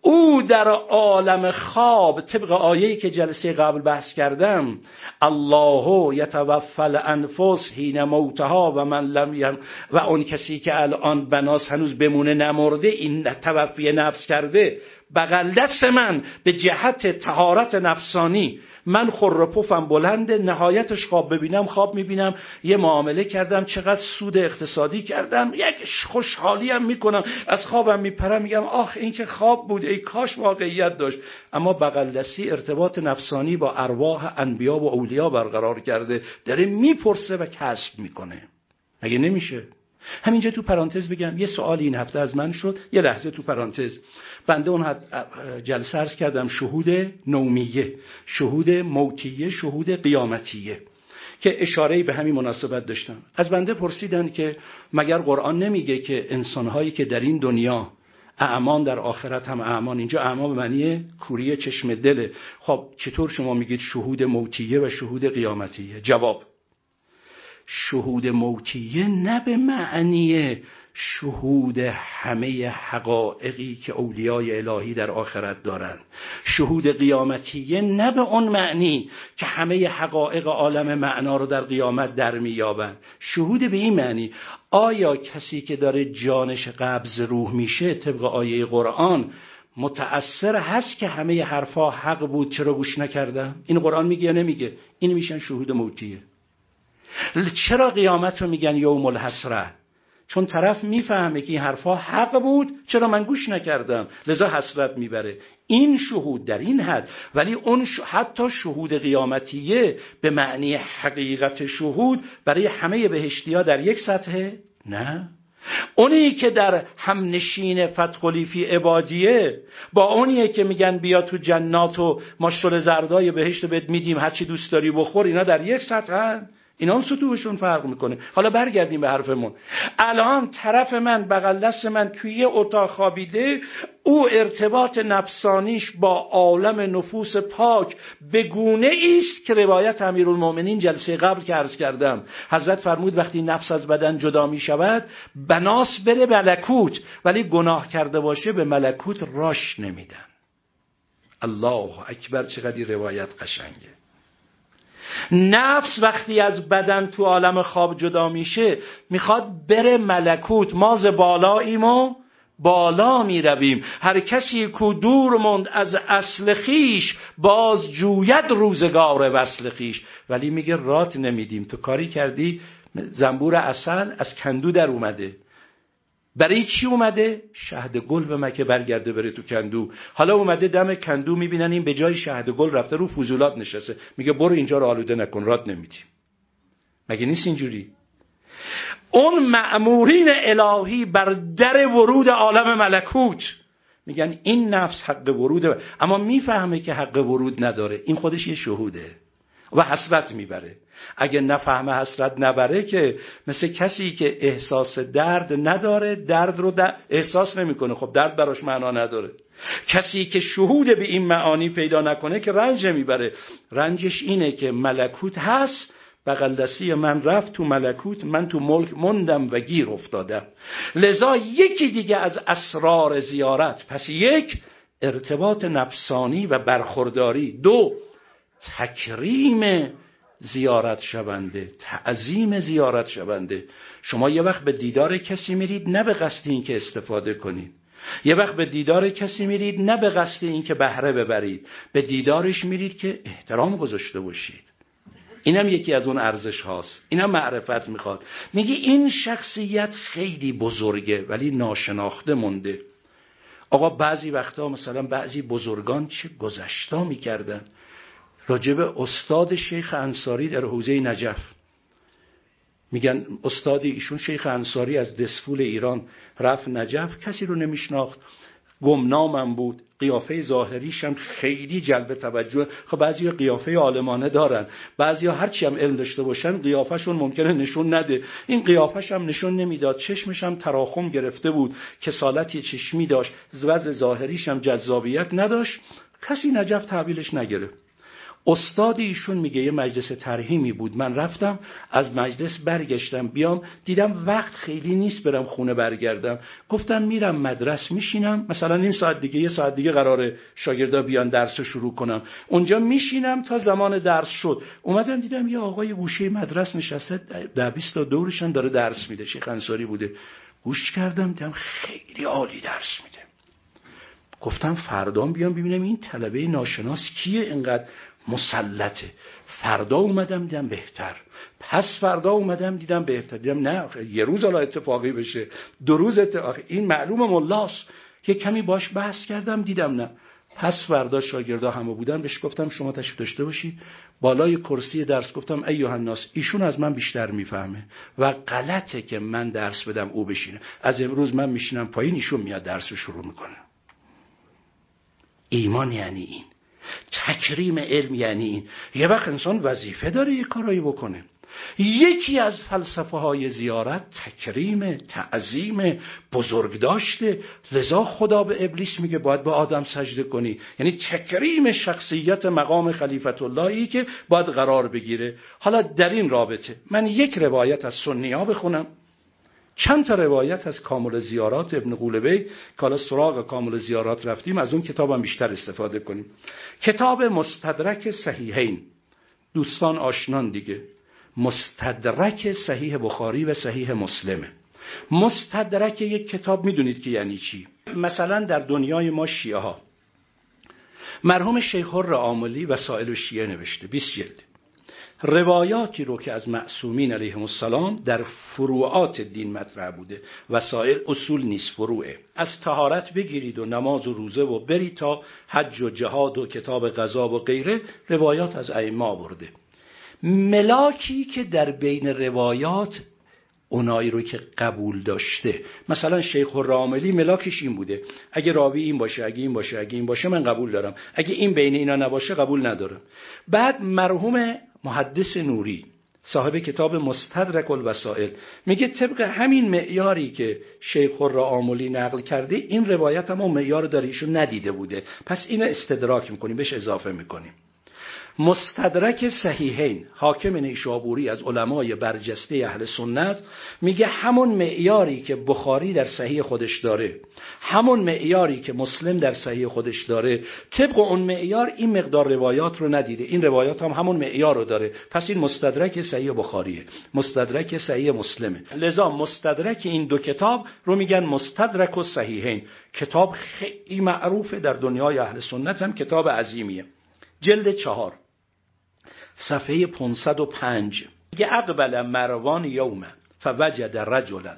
او در عالم خواب طبق آیه‌ای که جلسه قبل بحث کردم الله یتوفل انفس حین موتها و من لم و اون کسی که الان بناس هنوز بمونه نمرده این توفی نفس کرده بغل دست من به جهت تهارت نفسانی. من خرپفم بلنده نهایتش خواب ببینم خواب می‌بینم. یه معامله کردم چقدر سود اقتصادی کردم. یک خوشحالی هم می‌کنم. از خوابم میپرم میگم آخ این که خواب بود ای کاش واقعیت داشت. اما بغل دستی ارتباط نفسانی با ارواح انبیا و اولیا برقرار کرده. داره می‌پرسه و کسب می‌کنه. مگه نمیشه؟ همینجا تو پرانتز بگم یه سوال این هفته از من شد یه لحظه تو پرانتز. بنده اون جلسه ارز کردم شهود نومیه شهود موتیه شهود قیامتیه که اشاره به همین مناسبت داشتم. از بنده پرسیدن که مگر قرآن نمیگه که انسانهایی که در این دنیا اعمان در آخرت هم اعمان اینجا اعمان به معنی کوری چشم دله. خب چطور شما میگید شهود موتیه و شهود قیامتیه؟ جواب شهود موتیه نه به معنی شهود همه حقایقی که اولیای الهی در آخرت دارند. شهود قیامتیه نه به اون معنی که همه حقایق عالم معنا رو در قیامت در میابند شهود به این معنی آیا کسی که داره جانش قبض روح میشه طبق آیه قرآن متأثر هست که همه حرفا حق بود چرا گوش نکردم این قرآن میگه یا نمیگه؟ این میشن شهود موتیه. چرا قیامت رو میگن یوم الحسره؟ چون طرف می‌فهمه که این حرفها حق بود چرا من گوش نکردم؟ لذا حسرت می‌بره. این شهود در این حد. ولی اون حتی شهود قیامتیه به معنی حقیقت شهود برای همه بهشتی ها در یک سطحه نه. اونی که در همنشین فتخلیفی عبادیه با اونیه که میگن بیا تو جنات و ماشول زردای بهشت بهت میدیم هرچی دوست داری بخور اینا در یک سطح اینا هم سطوحشون فرق می‌کنه. حالا برگردیم به حرفمون. الان طرف من بغل دست من توی یه اتاق خوابیده او ارتباط نفسانیش با عالم نفوس پاک به گونه است که روایت امیرالمؤمنین جلسه قبل که عرض کردم. حضرت فرمود وقتی نفس از بدن جدا می شود بناس بره ملکوت ولی گناه کرده باشه به ملکوت راش نمیدن. الله اکبر چقدر روایت قشنگه. نفس وقتی از بدن تو عالم خواب جدا میشه می‌خواد بره ملکوت ما ز بالاییم و بالا می رویم هر کسی کو دور مند از اصل خیش باز جوید روزگار وصل خیش. ولی میگه رات نمیدیم. تو کاری کردی؟ زنبور اصل از کندو در اومده. برای چی اومده؟ شهد گل به مکه برگرده بره تو کندو. حالا اومده دم کندو می‌بینن این به جای شهد گل رفته رو فضولات نشسته. میگه برو اینجا رو آلوده نکن راد نمیدیم مگه نیست اینجوری؟ اون معمورین الهی بر در ورود عالم ملکوت. میگن این نفس حق ورود اما می‌فهمه که حق ورود نداره. این خودش یه شهوده و حسرت می‌بره. اگه نفهمه حسرت نبره که مثل کسی که احساس درد نداره درد رو احساس نمی‌کنه. خب درد براش معنا نداره. کسی که شهود به این معانی پیدا نکنه که رنج نمی‌بره. رنجش اینه که ملکوت هست. بغل دستی من رفت تو ملکوت من تو ملک مندم و گیر افتادم. لذا یکی دیگه از اسرار زیارت. پس یک ارتباط نفسانی و برخورداری. دو تکریم زیارت شونده تعظیم زیارت شونده. شما یه وقت به دیدار کسی میرید نه به قصد این که استفاده کنید. یه وقت به دیدار کسی میرید نه به قصد این که بهره ببرید. به دیدارش میرید که احترام گذاشته باشید. اینم یکی از اون ارزش هاست. اینم معرفت می‌خواد. میگی این شخصیت خیلی بزرگه ولی ناشناخته مونده. آقا بعضی وقتا مثلا بعضی بزرگان چه گذشتا می‌کردن. راجب استاد شیخ انصاری در حوزه نجف. میگن استادی ایشون شیخ انصاری از دسفول ایران رفت نجف کسی رو نمیشناخت. گمنامم بود قیافه ظاهریش هم خیلی جلب توجه. خب بعضی قیافه عالمانه دارن بعضی هرچی هم علم داشته باشن قیافهشون ممکنه نشون نده. این قیافش هم نشون نمی‌داد. چشمش هم تراخم گرفته بود کسالتی چشمی داشت وضع ظاهریش هم جذابیت نداشت. کسی نجف تحویلش نگرفت. استاد ایشون میگه یه مجلس ترهیمی بود. من رفتم از مجلس برگشتم بیام دیدم وقت خیلی نیست برم خونه برگردم. گفتم میرم مدرس میشینم. مثلا این ساعت دیگه یه ساعت دیگه قراره شاگردا بیان درس شروع کنم. اونجا میشینم تا زمان درس شد. اومدم دیدم یه آقای گوشه مدرس نشسته در بیست تا دورشان داره درس میده. شیخ انصاری بوده. گوش کردم دیدم خیلی عالی درس میده. گفتم فردام بیام ببینم این طلبه ناشناس کیه؟ اینقدر مسلطه. فردا اومدم دیدم بهتر. پس فردا اومدم دیدم بهتر. دیدم نه یه روز حالا اتفاقی بشه. دو روز اتفاقی این معلوم ملاست. یه کمی باش بحث کردم دیدم نه. پس فردا شاگردا همه بودن بهش گفتم شما تشریف داشته باشید بالای کرسی درس گفتم ای الناس ایشون از من بیشتر می‌فهمه و غلطه که من درس بدم او بشینه. از امروز من میشینم پایین ایشون میاد درس رو شروع می‌کنه. ایمان یعنی این. تکریم علم یعنی این. یه وقت انسان وظیفه داره یه کارایی بکنه. یکی از فلسفه های زیارت تکریم تعظیم بزرگ داشته لذا خدا به ابلیس میگه باید به آدم سجده کنی. یعنی تکریم شخصیت مقام خلیفت اللهی که باید قرار بگیره. حالا در این رابطه من یک روایت از سنی ها بخونم. چند تا روایت از کامل زیارات ابن قولبی که حالا سراغ کامل زیارات رفتیم از اون کتابم بیشتر استفاده کنیم. کتاب مستدرک صحیحین. دوستان آشنان دیگه. مستدرک صحیح بخاری و صحیح مسلمه مستدرک یک کتاب می‌دونید که یعنی چی؟ مثلا در دنیای ما شیعه ها مرحوم شیخ الر عاملی وسائل شیعه نوشته. 20 جلد. روایاتی رو که از معصومین علیهم السلام در فروعات دین مطرح بوده. وسائل اصول نیست فروعه. از تهارت بگیرید و نماز و روزه و برید تا حج و جهاد و کتاب غذا و غیره. روایات از ائمه آورده ملاکی که در بین روایات اونایی رو که قبول داشته. مثلا شیخ الراملی ملاکش این بوده. اگه راوی این باشه اگه این باشه اگه این باشه من قبول دارم. اگه این بین اینا نباشه قبول ندارم. بعد مرحوم محدث نوری صاحب کتاب مستدرک الوسائل میگه طبق همین معیاری که شیخ الرعاملی نقل کرده این روایت هم معیار داره ایشون ندیده بوده. پس اینو استدراک می‌کنیم بهش اضافه می‌کنیم. مستدرک صحیحین حاکم نیشابوری از علمای برجسته اهل سنت میگه همون معیاری که بخاری در صحیح خودش داره همون معیاری که مسلم در صحیح خودش داره. طبق اون معیار این مقدار روایات رو ندیده. این روایات هم همون معیار رو داره. پس این مستدرک صحیح بخاریه. مستدرک صحیح مسلمه. لذا مستدرک این دو کتاب رو میگن مستدرک و صحیحین. کتاب خیلی معروفه در دنیای اهل سنت هم کتاب عظیمیه. جلد چهار. صفحه 505 میگه اقبل مروان یوم فوجد رجلا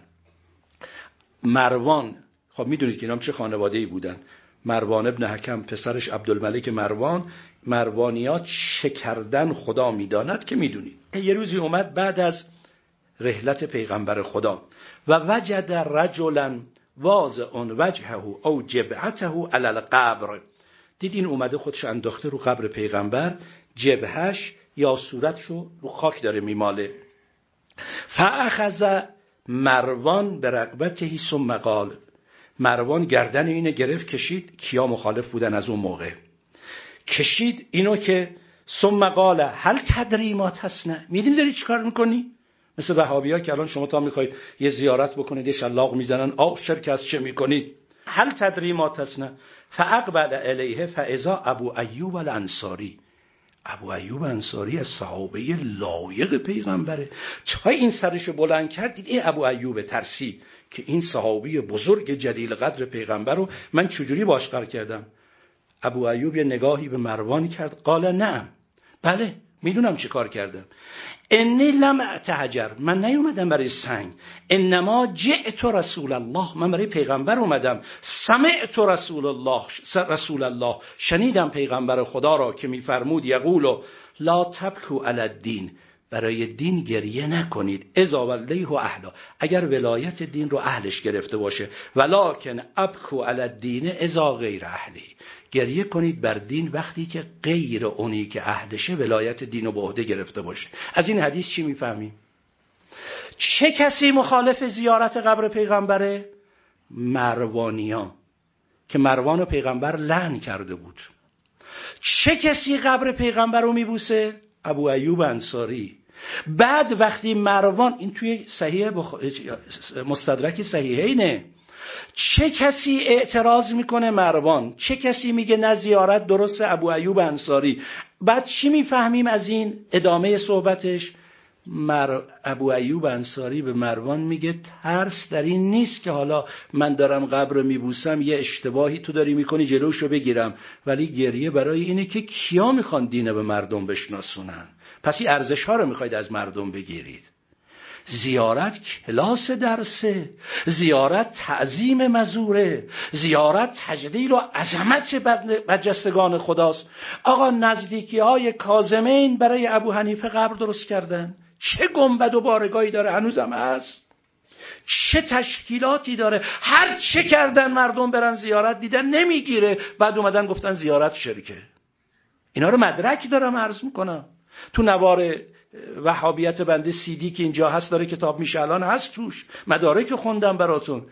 مروان خب می‌دونید که اینام چه خانواده ای بودن. مروان ابن حکم پسرش عبدالملک مروان. مروانیات چه کردن خدا می‌داند که می‌دونید. یه روزی اومد بعد از رحلت پیغمبر خدا. و وجد رجلا واز اون وجهه او جبعته علی القبر. دید این اومده خودش انداخته رو قبر پیغمبر. جبهش یا صورتشو رو خاک داره میماله. فاخذ مروان به رقبتهی ثم قال مروان گردن اینو گرفت کشید کیا مخالف بودن از اون موقع. کشید اینو که ثم قال هل تدری ما تسنه می‌دونی داری چیکار می‌کنی؟ مثل وهابی ها که الان شما تا می‌خواید یه زیارت بکنید یه شلاق می‌زنن آه شرک از چه می‌کنید هل تدری ما تسنه فاقبل الیه فاذا ابو ایوب الانصاری. ابو ایوب انصاری از صحابه لایق پیغمبره. چای این سرش بلند کرد این ابو ایوب ترسی که این صحابی بزرگ جلیل قدر پیغمبر رو من چجوری باش کردم؟ ابو ایوب یه نگاهی به مروان کرد. قال نه. بله می‌دونم چه کار کردم. انی لم اعتحجر من نیومدم برای سنگ انما جئت رسول الله من برای پیغمبر اومدم سمعت رسول الله رسول الله شنیدم پیغمبر خدا را که میفرمود یقول لا تبکو علی الدین برای دین گریه نکنید اذا ولیه و اهلا اگر ولایت دین رو اهلش گرفته باشه. ولکن ابکو علی الدین اذا غیر اهلی گریه کنید بر دین وقتی که غیر اونی که اهلشه ولایت دین رو به عهده گرفته باشه. از این حدیث چی می‌فهمیم؟ چه کسی مخالف زیارت قبر پیغمبره؟ مروانیا که مروان پیغمبر لعن کرده بود. چه کسی قبر پیغمبر رو میبوسه؟ ابو ایوب انصاری. بعد وقتی مروان این توی صحیح بخ... مستدرک صحیحینه. چه کسی اعتراض می‌کنه مروان؟ چه کسی میگه نه زیارت درست ابو ایوب انصاری؟ بعد چی می‌فهمیم از این ادامه صحبتش؟ مر... ابو ایوب انصاری به مروان میگه ترس در این نیست که حالا من دارم قبر میبوسم یه اشتباهی تو داری می‌کنی جلوش رو بگیرم. ولی گریه برای اینه که کیا می‌خوان دینه به مردم بشناسونن؟ پس این ارزش ها رو می‌خواید از مردم بگیرید. زیارت کلاس درسه زیارت تعظیم مزوره زیارت تجلیل و عظمت بجستگان خداست. آقا نزدیکی های کازمین برای ابو حنیفه قبر درست کردن. چه گنبد و بارگاهی داره؟ هنوزم هست. چه تشکیلاتی داره؟ هر چه کردن مردم برن زیارت دیدن نمی‌گیره. بعد اومدن گفتن زیارت شرکه. اینا رو مدرک دارم عرض می‌کنم. تو نوار وهابیت بنده سیدی که اینجا هست داره کتاب میشه الان هست توش. مدارک خوندم براتون.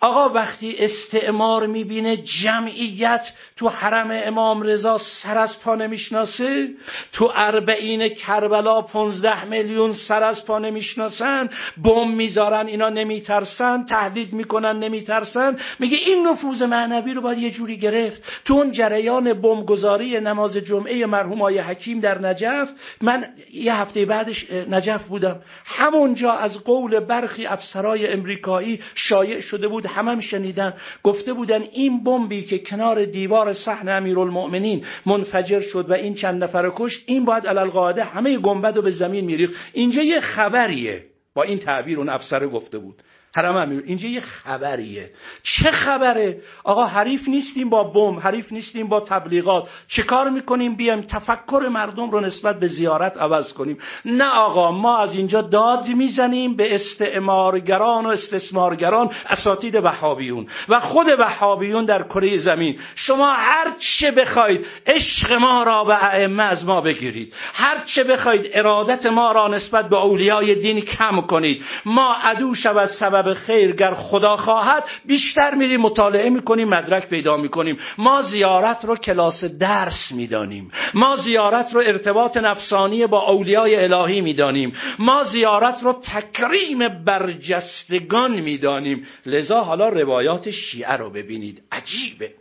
آقا وقتی استعمار می‌بینه جمعیت تو حرم امام رضا سر از پا نمی‌شناسه؟ تو اربعین کربلا پونزده میلیون سر از پا نمی‌شناسن؟ بم می‌ذارن اینا نمیترسن تهدید می‌کنن نمیترسن؟ میگه این نفوذ معنوی رو باید یه جوری گرفت. تو اون جریان بمبگذاری نماز جمعه مرحوم آیه حکیم در نجف من یه هفته بعدش نجف بودم. همونجا از قول برخی افسرای امریکایی شایع شده بود همم شنیدن. گفته بودن این بمبی که کنار دیوار صحن امیرالمؤمنین منفجر شد و این چند نفر کشت این باید علالقاعده همه گنبد رو به زمین میریخت. اینجا یه خبریه. با این تعبیر اون افسر گفته بود. حرم امیر. اینجا یه خبریه. چه خبره؟ آقا حریف نیستیم با بم حریف نیستیم با تبلیغات. چه کار می‌کنیم؟ بیایم تفکر مردم رو نسبت به زیارت عوض کنیم. نه آقا ما از اینجا داد می‌زنیم به استعمارگران و استثمارگران اساتید وهابیون. و خود وهابیون در کره زمین. شما هر چه بخواید عشق ما را به ائمه از ما بگیرید. هر چه بخواید ارادت ما را نسبت به اولیای دین کم کنید. ما عدو شود سبب خیر گر خدا خواهد بیشتر میریم مطالعه می‌کنیم مدرک پیدا می‌کنیم. ما زیارت رو کلاس درس می‌دانیم. ما زیارت رو ارتباط نفسانی با اولیای الهی می‌دانیم. ما زیارت رو تکریم برجستگان می‌دانیم. لذا حالا روایات شیعه رو ببینید. عجیبه.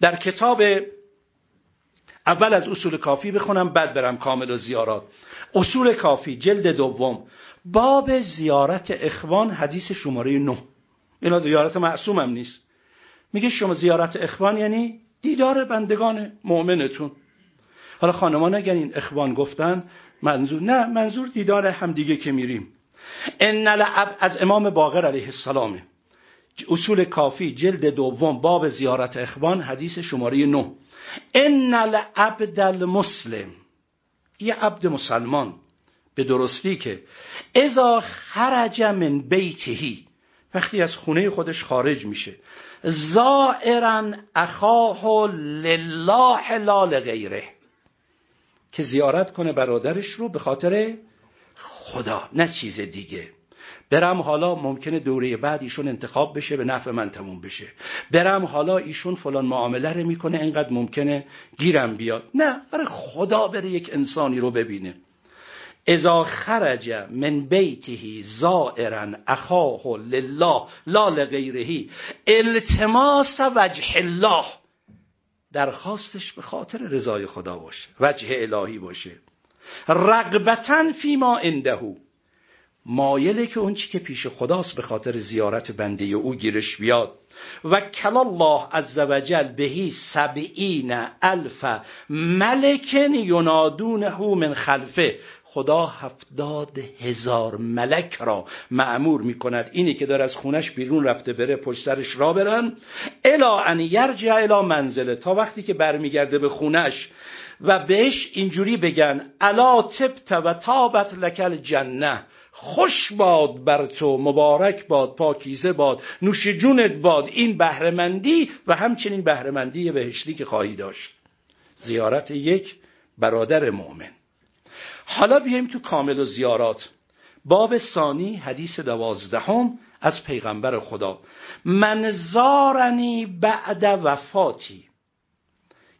در کتاب اول از اصول کافی بخونم بعد برم کامل و زیارات. اصول کافی جلد دوم. باب زیارت اخوان حدیث شماره 9 اینا زیارت معصوم هم نیست. میگه شما زیارت اخوان یعنی دیدار بندگان مؤمنتون. حالا خانمان اگر این اخوان گفتن منظور نه منظور دیدار همدیگه که میریم. ان لعب از امام باقر علیه السلام. اصول کافی جلد دوم باب زیارت اخوان حدیث شماره 9 ان العبد المسلم. یه عبد مسلمان. به درستی که ازا خرج من بیتهی وقتی از خونه خودش خارج میشه زائرا اخاه لله لا لغیره که زیارت کنه برادرش رو به خاطر خدا نه چیز دیگه. برم حالا ممکنه دوره بعد ایشون انتخاب بشه به نفع من تموم بشه. برم حالا ایشون فلان معامله رو می‌کنه اینقدر ممکنه گیرم بیاد. نه برای خدا بره یک انسانی رو ببینه. اذا خرج من بیته زائرا اخاه لله لا لغیره التماس وجه الله. درخواستش به خاطر رضای خدا باشه وجه الهی باشه. رغبتا فیما اندهو مایله که اون چی که پیش خداست به خاطر زیارت بنده او گیرش بیاد. و کل الله عز وجل بهی سبعین الف ملکن ینادونه من خلفه. خدا هفتاد هزار ملک را معمور می کند اینی که داره از خونش بیرون رفته بره پشت سرش را برن. الا ان یرجع الا منزله. تا وقتی که برمیگرده به خونش و بهش اینجوری بگن الا تبت و تابت لکل جنه خوش باد بر تو مبارک باد پاکیزه باد نوش جونت باد. این بهرهمندی و همچنین بهرهمندی بهشتی که خواهی داشت. زیارت یک برادر مؤمن. حالا بیایم تو کامل و زیارات. باب ثانی حدیث دوازدهم از پیغمبر خدا. من زارنی بعد وفاتی.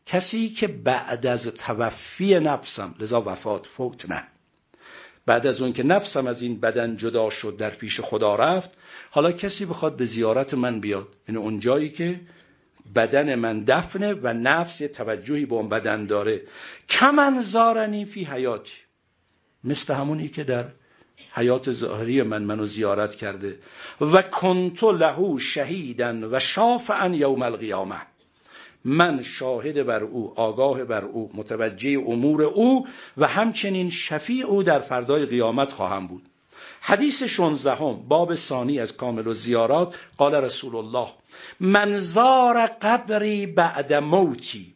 کسی که بعد از توفی نفسم لذا وفات فوت نه. بعد از اون که نفسم از این بدن جدا شد در پیش خدا رفت حالا کسی بخواد به زیارت من بیاد. یعنی اون جایی که بدن من دفنه و نفس توجهی به اون بدن داره. کمن زارنی فی حیاتی. مثل همونی که در حیات ظاهری من منو زیارت کرده. و کنت له شهیدن و شافعا یوم القیامه من شاهد بر او آگاه بر او متوجه امور او و همچنین شفیع او در فردای قیامت خواهم بود. حدیث شنزدهم باب ثانی از کامل و زیارات قال رسول الله من زار قبری بعد موتی.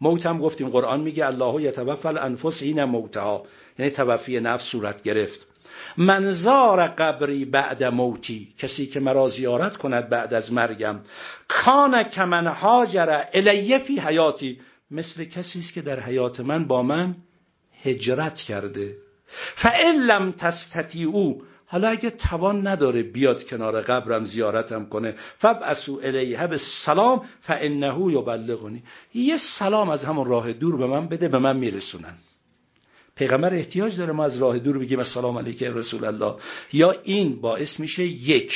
موت هم گفتیم قرآن میگه الله یتوفل انفس این موتها. یعنی توفی نفس صورت گرفت. منظار قبری بعد موتی کسی که مرا زیارت کند بعد از مرگم. کان کمن هاجر الیه فی حیاتی. مثل کسی است که در حیات من با من هجرت کرده. فئن لم او حالا اگه توان نداره بیاد کنار قبرم زیارتم کنه. فبعثوا الیه به سلام فانه یبلغنی. یه سلام از همون راه دور به من بده به من میرسونن. پیغمبر احتیاج داره ما از راه دور بگیم السلام علیکم رسول الله. یا این باعث میشه یک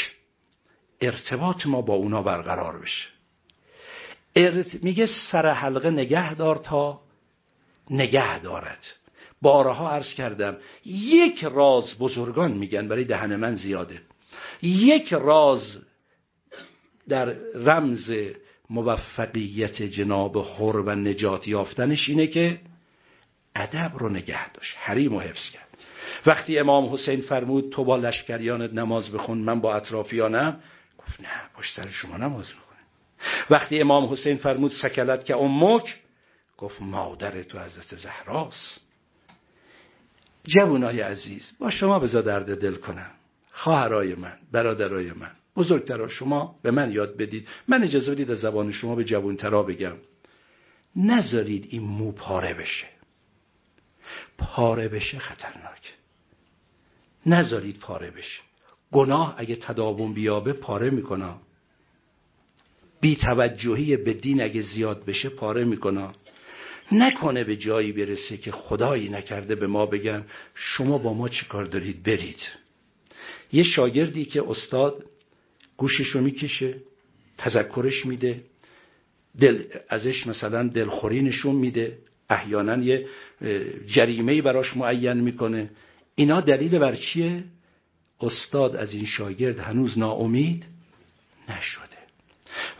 ارتباط ما با اونا برقرار بشه. میگه سر حلقه نگه دار تا نگه دارد. بارها عرض کردم یک راز بزرگان میگن برای دهن من زیاده. یک راز در رمز موفقیت جناب حر و نجات یافتنش اینه که ادب رو نگه داشت. حریم و حفظ کرد. وقتی امام حسین فرمود تو با لشکریانت نماز بخون من با اطرافیانم؟ گفت نه پشت سر شما نماز می‌خونه وقتی امام حسین فرمود سکلت که امک گفت مادر تو حضرت زهراست. جوانای عزیز با شما بذار درد دل کنم. خواهرای من برادرای من بزرگترا شما به من یاد بدید. من اجازه بدید از زبان شما به جوانترا بگم. نذارید این مو پاره بشه. پاره بشه خطرناک. نذارید پاره بشه. گناه اگه تداوم بیابه پاره می‌کنه. بی توجهی به دین اگه زیاد بشه پاره می‌کنه. نکنه به جایی برسه که خدایی نکرده به ما بگن شما با ما چی کار دارید؟ برید. یه شاگردی که استاد گوششو می‌کشه تذکرش میده دل ازش مثلا دلخوری نشون میده. احیانا یه جریمه براش معین می‌کنه. اینا دلیل بر چیه؟ استاد از این شاگرد هنوز ناامید نشده.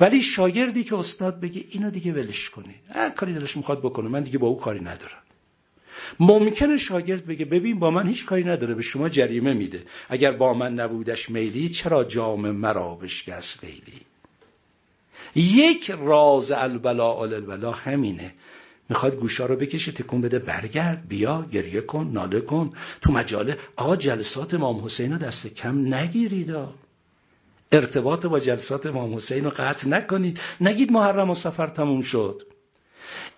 ولی شاگردی که استاد بگه اینو دیگه ولش کنی هر کاری دلش می‌خواد بکنه من دیگه با او کاری ندارم. ممکنه شاگرد بگه ببین با من هیچ کاری نداره به شما جریمه میده. اگر با من نبودش میلی چرا جام مرا بشکست لیلی؟ یک راز البلا البلا همینه. می‌خواد گوشا رو بکشه تکون بده برگرد بیا گریه کن ناله کن. تو مجاله آقا جلسات امام حسین رو دست کم نگیرید. ارتباط با جلسات امام حسین رو قطع نکنید. نگید محرم و سفر تموم شد.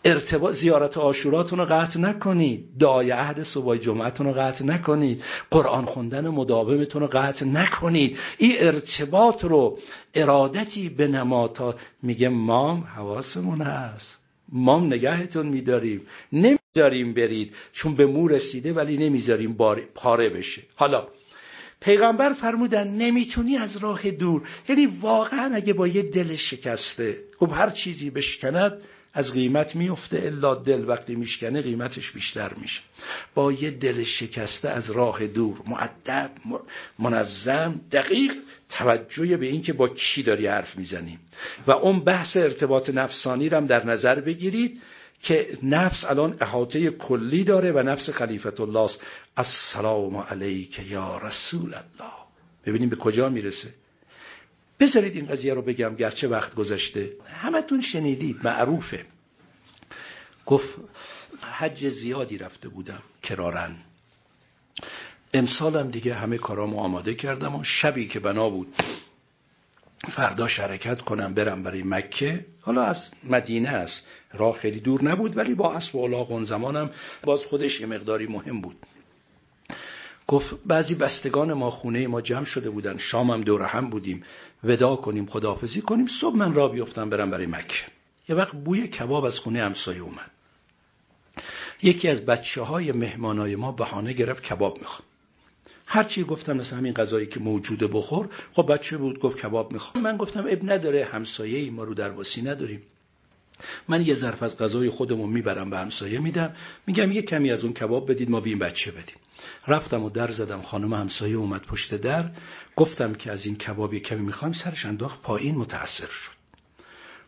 ارتباط زیارت آشوراتون رو قطع نکنید. دعای عهد صبح جمعتون رو قطع نکنید. قرآن خوندن مداومتون رو قطع نکنید. این ارتباط رو ارادتی به نماتا میگه مام حواسمون هست. مام نگهتون میداریم. نمی‌ذاریم برید چون به مو رسیده ولی نمی‌ذاریم پاره بشه. حالا پیغمبر فرمودن نمی‌تونی از راه دور. یعنی واقعا اگه با یه دل شکسته خب هر چیزی بشکند از قیمت میفته الا دل وقتی میشکنه قیمتش بیشتر میشه. با یه دل شکسته از راه دور. معدب منظم دقیق توجه به اینکه با کی داری حرف می‌زنیم و اون بحث ارتباط نفسانی رو هم در نظر بگیرید که نفس الان احاطه کلی داره و نفس خلیفت الله است السلام علیک یا رسول الله. ببینیم به کجا می‌رسه. بذارید این قضیه رو بگم گرچه وقت گذشته. همتون شنیدید معروفه. گفت حج زیادی رفته بودم کرارن. امسالم دیگه همه کارامو آماده کردم و شبی که بنا بود فردا شرکت کنم برم برای مکه. حالا از مدینه است. راه خیلی دور نبود ولی با اسب و الاغ اون زمانم باز خودش یه مقداری مهم بود. گفت بعضی بستگان ما خونه ما جمع شده بودن. شام هم دور هم بودیم. ودا کنیم خداحافظی کنیم. صبح من را بیفتم برم برای مکه. یه وقت بوی کباب از خونه همسایه اومد. یکی از بچه های مهمانای ما بهانه گرفت کباب می‌خواد هرچی گفتم مثل همین غذایی که موجوده بخور خب بچه بود؟ گفت کباب می‌خوام. من گفتم اب نداره همسایه ای ما رو در واسی نداریم. من یه ظرف از غذای خودمون می‌برم به همسایه میدم. میگم یه کمی از اون کباب بدید ما به این بچه بدیم. رفتم و در زدم خانم همسایه اومد پشت در. گفتم که از این کبابی کمی می‌خوام سرش انداخت پایین متأثر شد.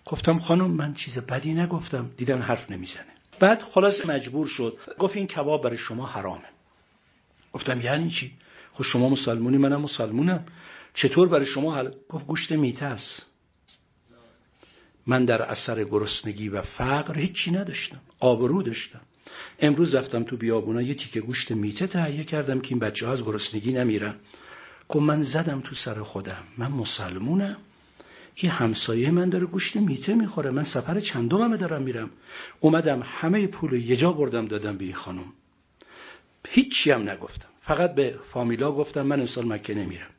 گفتم خانم من چیز بدی نگفتم. دیدن حرف نمی‌زنه. بعد خلاص مجبور شد. گفت این کباب برای شما حرامه. گفتم یعنی چی؟ خب شما مسلمونی منم مسلمونم. چطور برای شما حل... گفت گوشت میته است. من در اثر گرسنگی و فقر هیچی نداشتم. آبرو داشتم. امروز رفتم تو بیابونا یه تیکه گوشت میته تهیه کردم که این بچه ها از گرسنگی نمیرن. گفت من زدم تو سر خودم. من مسلمونم. این همسایه من داره گوشت میته می‌خوره. من سفر چندممه دارم میرم. اومدم همه پول یه جا بردم دادم به این خانم. هیچی هم نگفتم. فقط به فامیلا گفتم من امسال مکه نمیرم.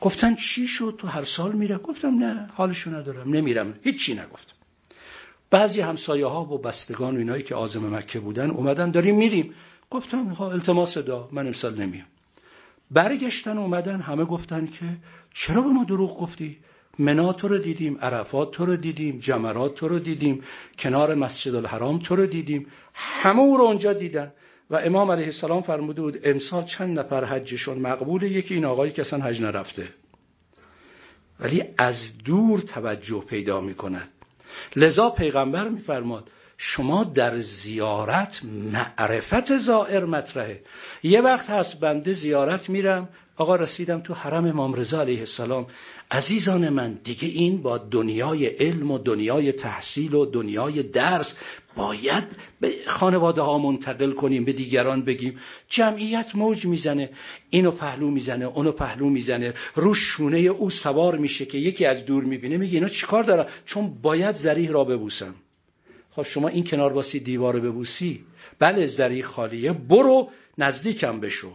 گفتن چی شد؟ تو هر سال میره. گفتم نه حالشو ندارم. نمیرم. هیچی نگفتم بعضی همسایه ها و بستگان و اینایی که آزم مکه بودن اومدن داریم میریم. گفتم ها التماس دا. من امسال نمیام. برگشتن اومدن همه گفتن که چرا به ما دروغ گفتی؟ منا تو رو دیدیم عرفات تو رو دیدیم جمرات تو رو دیدیم کنار مسجد الحرام تو رو دیدیم. همه او رو اونجا دیدن. و امام علیه السلام فرموده بود امسال چند نفر حجشون مقبوله؟ یکی این آقایی که اصلا حج نرفته. ولی از دور توجه پیدا می‌کند. لذا پیغمبر میفرماد شما در زیارت معرفت زائر مطرحه. یه وقت هست بنده زیارت میرم آقا رسیدم تو حرم امام رضا علیه السلام. عزیزان من دیگه این با دنیای علم و دنیای تحصیل و دنیای درس باید به خانواده ها منتقل کنیم به دیگران بگیم. جمعیت موج می‌زنه اینو پهلو می‌زنه اونو پهلو می‌زنه. رو شونه او سوار میشه که یکی از دور می‌بینه میگه اینا چیکار دارن؟ چون باید زریح را ببوسم. خب شما این کنار باسی دیوار ببوسی. بله زریح خالیه برو نزدیکم بشو.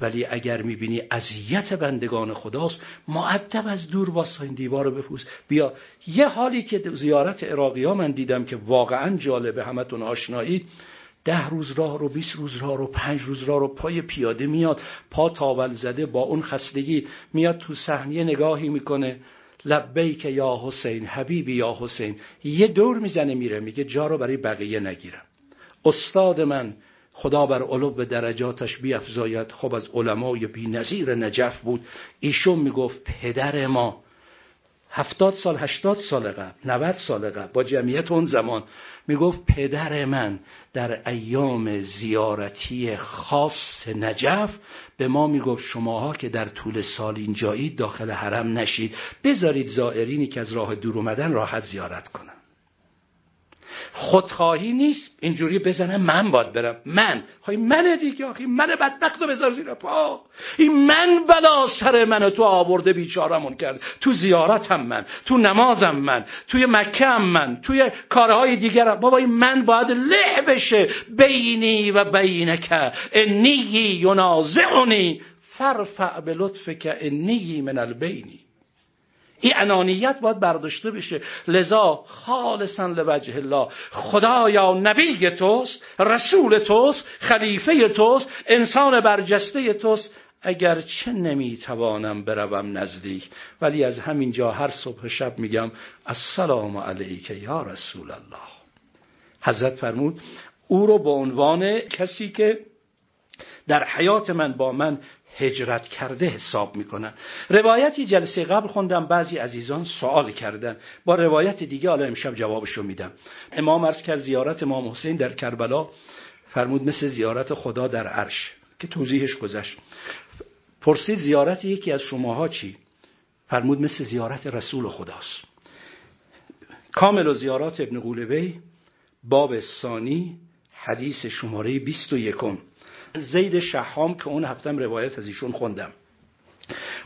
ولی اگر می‌بینی اذیت بندگان خداست معدب از دور واسه این دیوار رو بپوس. بیا. یه حالی که زیارت عراقی ها من دیدم که واقعا جالبه همتون آشنایی ده روز راه رو بیست روز راه رو پنج روز راه رو پای پیاده میاد. پا تاول زده با اون خستگی میاد تو صحنه نگاهی می‌کنه. لبیک یا حسین حبیبی یا حسین. یه دور می‌زنه میره. میگه جا رو برای بقیه نگیرم. استاد من خدا بر علو به درجاتش بیافزاید خب از علمای بی نظیر نجف بود. ایشون می‌گفت پدر ما. هفتاد سال هشتاد سال قبل نوت سال قبل با جمعیت اون زمان می‌گفت پدر من در ایام زیارتی خاص نجف به ما می‌گفت شماها که در طول سال اینجایید داخل حرم نشید. بذارید زائرینی که از راه دور اومدن راحت زیارت کنن. خودخواهی نیست. اینجوری بزنه من باید برم. من. خواهی من دیگه آخی. من بدبخت رو بذار زیر پا. این من بلا سر منو تو آورده بیچارمون کرد. تو زیارتم من. تو نمازم من. توی مکه هم من. توی کارهای دیگرم. بابا این من باید له بشه. بینی و بینک. انی ینازعنی فرفع به لطفک انی من البینی. این انانیت باید برداشته بشه. لذا خالصا لوجه الله. خدایا نبی توست رسول توست خلیفه توست انسان برجسته توست. اگر چه نمی‌توانم بروم نزدیک. ولی از همین جا هر صبح شب میگم السلام علیک یا رسول الله. حضرت فرمود او رو به عنوان کسی که در حیات من با من هجرت کرده حساب می‌کنن. روایتی جلسه قبل خوندم بعضی عزیزان سوال کردن. با روایت دیگه حالا امشب جوابشو میدم. امام عرض کرد زیارت امام حسین در کربلا فرمود مثل زیارت خدا در عرش که توضیحش گذشت. پرسید زیارت یکی از شماها چی؟ فرمود مثل زیارت رسول خداست. کامل و زیارات ابن قولبی باب ثانی حدیث شماره 21 زید شهام که اون هفتم روایت از ایشون خوندم.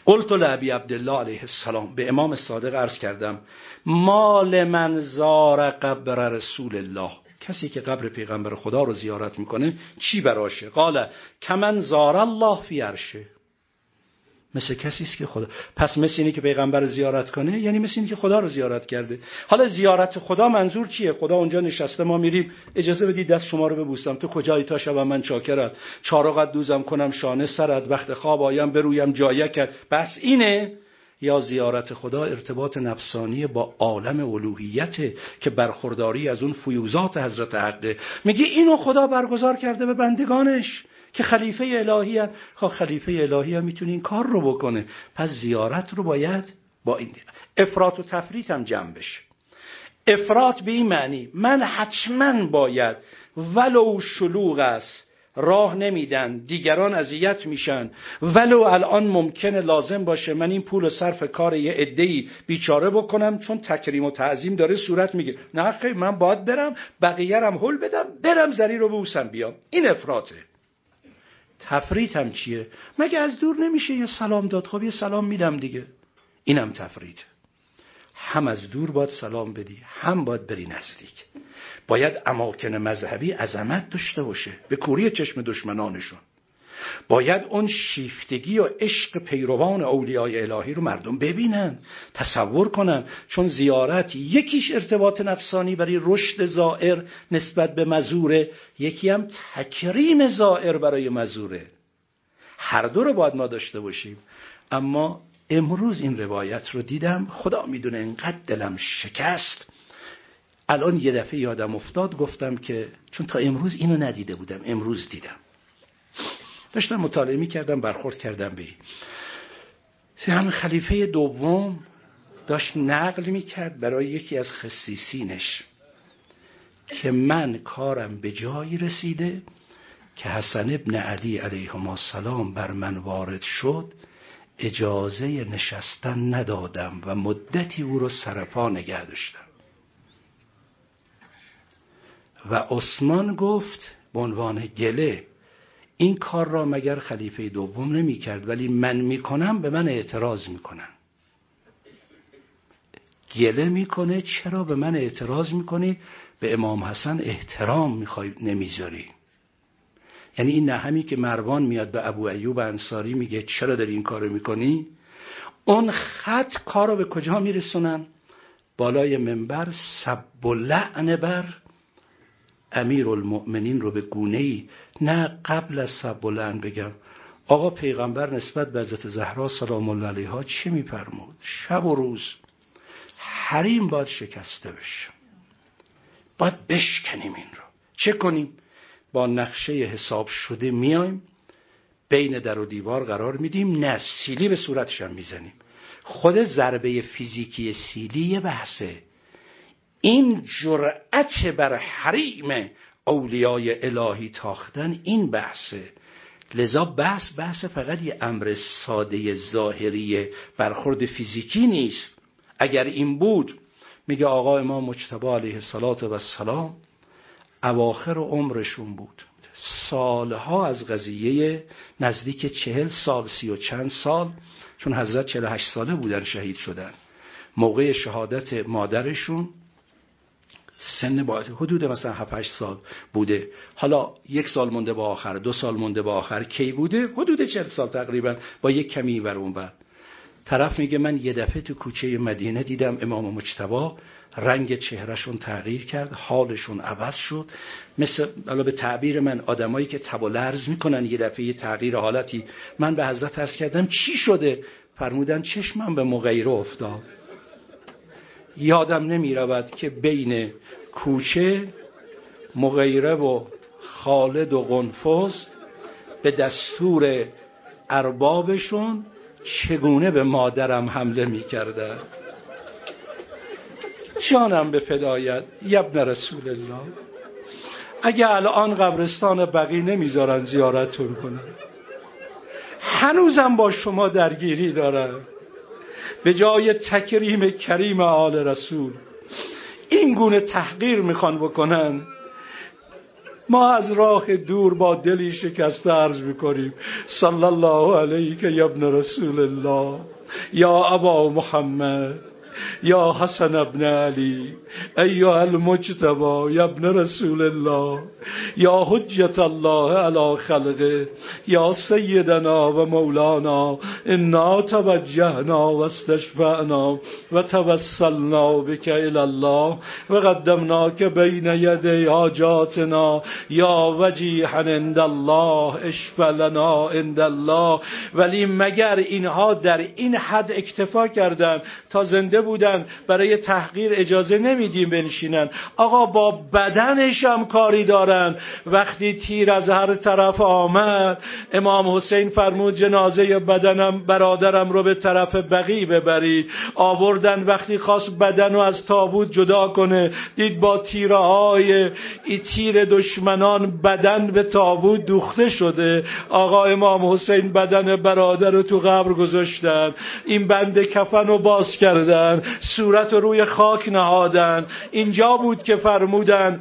قلت لعبی عبدالله علیه السلام. به امام صادق عرض کردم مال من زار قبر رسول الله. کسی که قبر پیغمبر خدا رو زیارت می‌کنه چی براشه؟ قال کمن زار الله فی عرشه. مثل کسی است که خدا پس مثل اینی که پیغمبر زیارت کنه یعنی مثل اینی که خدا رو زیارت کرده. حالا زیارت خدا منظور چیه؟ خدا اونجا نشسته ما میریم. اجازه بدید دست شما رو ببوسم. تو کجایی؟ تا شب من چاکرت. چارقت دوزم کنم شانه سرت. وقت خواب آیم برویم جایکت بس اینه. یا زیارت خدا ارتباط نفسانی با عالم الوهیت که برخورداری از اون فیوزات حضرت حقه. میگه اینو خدا برگزار کرده به بندگانش. که خلیفه الهی هن. خب خلیفه الهی هم می‌تونه این کار رو بکنه. پس زیارت رو باید با این افراط و تفریط هم جمع بشه. افراط به این معنی من حتما باید ولو شلوغ است راه نمیدن دیگران اذیت میشن. ولو الان ممکنه لازم باشه من این پول صرف کار یه عده‌ای بیچاره بکنم چون تکریم و تعظیم داره صورت میگه نه خیلی من باید برم بقیه هم حل بدم برم زری رو بوسم بیام. این افراطه. تفریط هم چیه؟ مگه از دور نمیشه یه سلام داد؟ خب یه سلام میدم دیگه. اینم تفریط. هم از دور باید سلام بدی هم باید بری نزدیک. باید اماکن مذهبی عظمت داشته باشه. به کوری چشم دشمنانشون. باید اون شیفتگی و عشق پیروان اولیای الهی رو مردم ببینن تصور کنن چون زیارت یکیش ارتباط نفسانی برای رشد زائر نسبت به مزوره یکی هم تکریم زائر برای مزوره. هر دو رو باید ما داشته باشیم. اما امروز این روایت رو دیدم خدا می‌دونه انقدر دلم شکست. الان یه دفعه یادم افتاد گفتم که چون تا امروز اینو ندیده بودم امروز دیدم. داشتم مطالعه می کردم برخورد کردم به هم خلیفه دوم داشت نقل می کرد برای یکی از خصیصینش که من کارم به جایی رسیده که حسن ابن علی علیه السلام بر من وارد شد اجازه نشستن ندادم و مدتی او رو سرپا نگه داشتم. و عثمان گفت به عنوان گله این کار را مگر خلیفه دوم نمی کرد ولی من می‌کنم به من اعتراض می‌کنن. گله می‌کنه چرا به من اعتراض می‌کنی؟ به امام حسن احترام می‌خوای نمی‌ذاری. یعنی این نهمی که مروان میاد به ابو ایوب انصاری میگه چرا داری این کارو می‌کنی؟ اون خط کارو به کجا میرسونن؟ بالای منبر سب و لعن بر امیر المؤمنین رو به گونه نه قبل از سب لعن بگم. آقا پیغمبر نسبت به حضرت زهرا سلام الله علیها چی میفرمود؟ شب و روز حریم باید شکسته بشه. باید بشکنیم این رو. چه کنیم؟ با نقشه حساب شده میایم بین در و دیوار قرار میدیم نه سیلی به صورتش هم می‌زنیم. خود ضربه فیزیکی سیلی یه بحثه. این جرأت بر حریم اولیای الهی تاختن این بحثه. لذا بحث بحث فقط یه امر ساده ظاهری برخورد فیزیکی نیست. اگر این بود میگه آقا امام مجتبی علیه السلام اواخر عمرشون بود. سالها از قضیه نزدیک چهل سال سی و چند سال چون حضرت چهل هشت ساله بودن شهید شدن. موقع شهادت مادرشون سن با حدود مثلا 7 8 سال بوده. حالا یک سال مونده با آخر دو سال مونده با آخر کی بوده؟ حدود 40 سال تقریبا با یک کمی ور اون بر طرف میگه من یه دفعه تو کوچه مدینه دیدم امام مجتبا رنگ چهرهشون تغییر کرد حالشون عوض شد. مثل حالا به تعبیر من آدمایی که تب و لرز می‌کنن یه دفعه یه تغییر حالتی. من به حضرت عرض کردم چی شده؟ فرمودن چشمم به مغیره افتاد. یادم نمی رود که بین کوچه مغیره و خالد و قنفوز به دستور اربابشون چگونه به مادرم حمله می کرده جانم به فدایت یبن رسول الله؟ اگه الان قبرستان بقی نمی‌ذارن زیارتون کنن. هنوزم با شما درگیری دارن. به جای تکریم کریم آل رسول. این گونه تحقیر می‌خوان بکنن. ما از راه دور با دلی شکسته عرض می‌کنیم. صلی الله علیک یبن رسول الله یا ابا محمد. یا حسن ابن علی ایها المجتبا یا ابن رسول الله یا حجت الله علی خلقه یا سیدنا و مولانا انا توجهنا و استشفعنا و توسلنا الى الله و بین یدی حاجاتنا یا وجیحا عند الله اشفع لنا عند الله. ولی مگر اینها در این حد اکتفا کردند تا زنده بودن؟ فرمودن برای تحقیر اجازه نمیدیم بنشینن آقا با بدنش هم کاری دارن وقتی تیر از هر طرف آمد امام حسین فرمود جنازه بدنم برادرم رو به طرف بقی ببرید. آوردن وقتی خواست بدن رو از تابوت جدا کنه دید با تیره های ای تیر دشمنان بدن به تابوت دوخته شده. آقا امام حسین بدن برادر رو تو قبر گذاشتن. این بند کفن رو باز کردن. صورت رو روی خاک نهادن. اینجا بود که فرمودن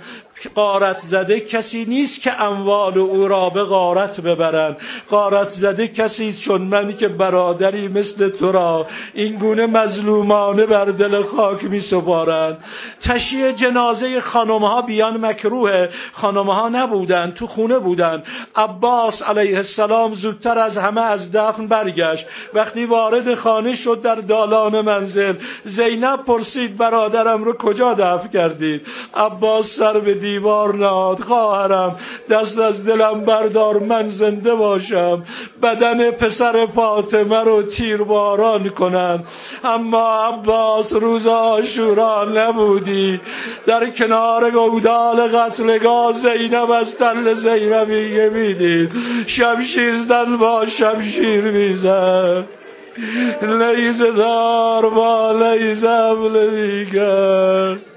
قارت زده کسی نیست که اموال او را به قارت ببرن. قارت زده کسی چون منی که برادری مثل تو را این گونه مظلومانه بر دل خاک می سپارن. تشییع جنازه خانم ها بیان مکروه. خانم ها نبودن تو خونه بودن عباس علیه السلام زودتر از همه از دفن برگشت. وقتی وارد خانه شد در دالان منزل زینب پرسید برادرم رو کجا دفن کردید؟ عباس سر به دیوار نهاد خواهرم. دست از دلم بردار من زنده باشم. بدن پسر فاطمه رو تیرباران کنم. اما عباس روز آشورا نبودی. در کنار گودال قتلگاه زینب از تل زینبیه می‌دید شمشیر زن با شمشیر می‌زد. لیز دار با لیز حمله می‌کرد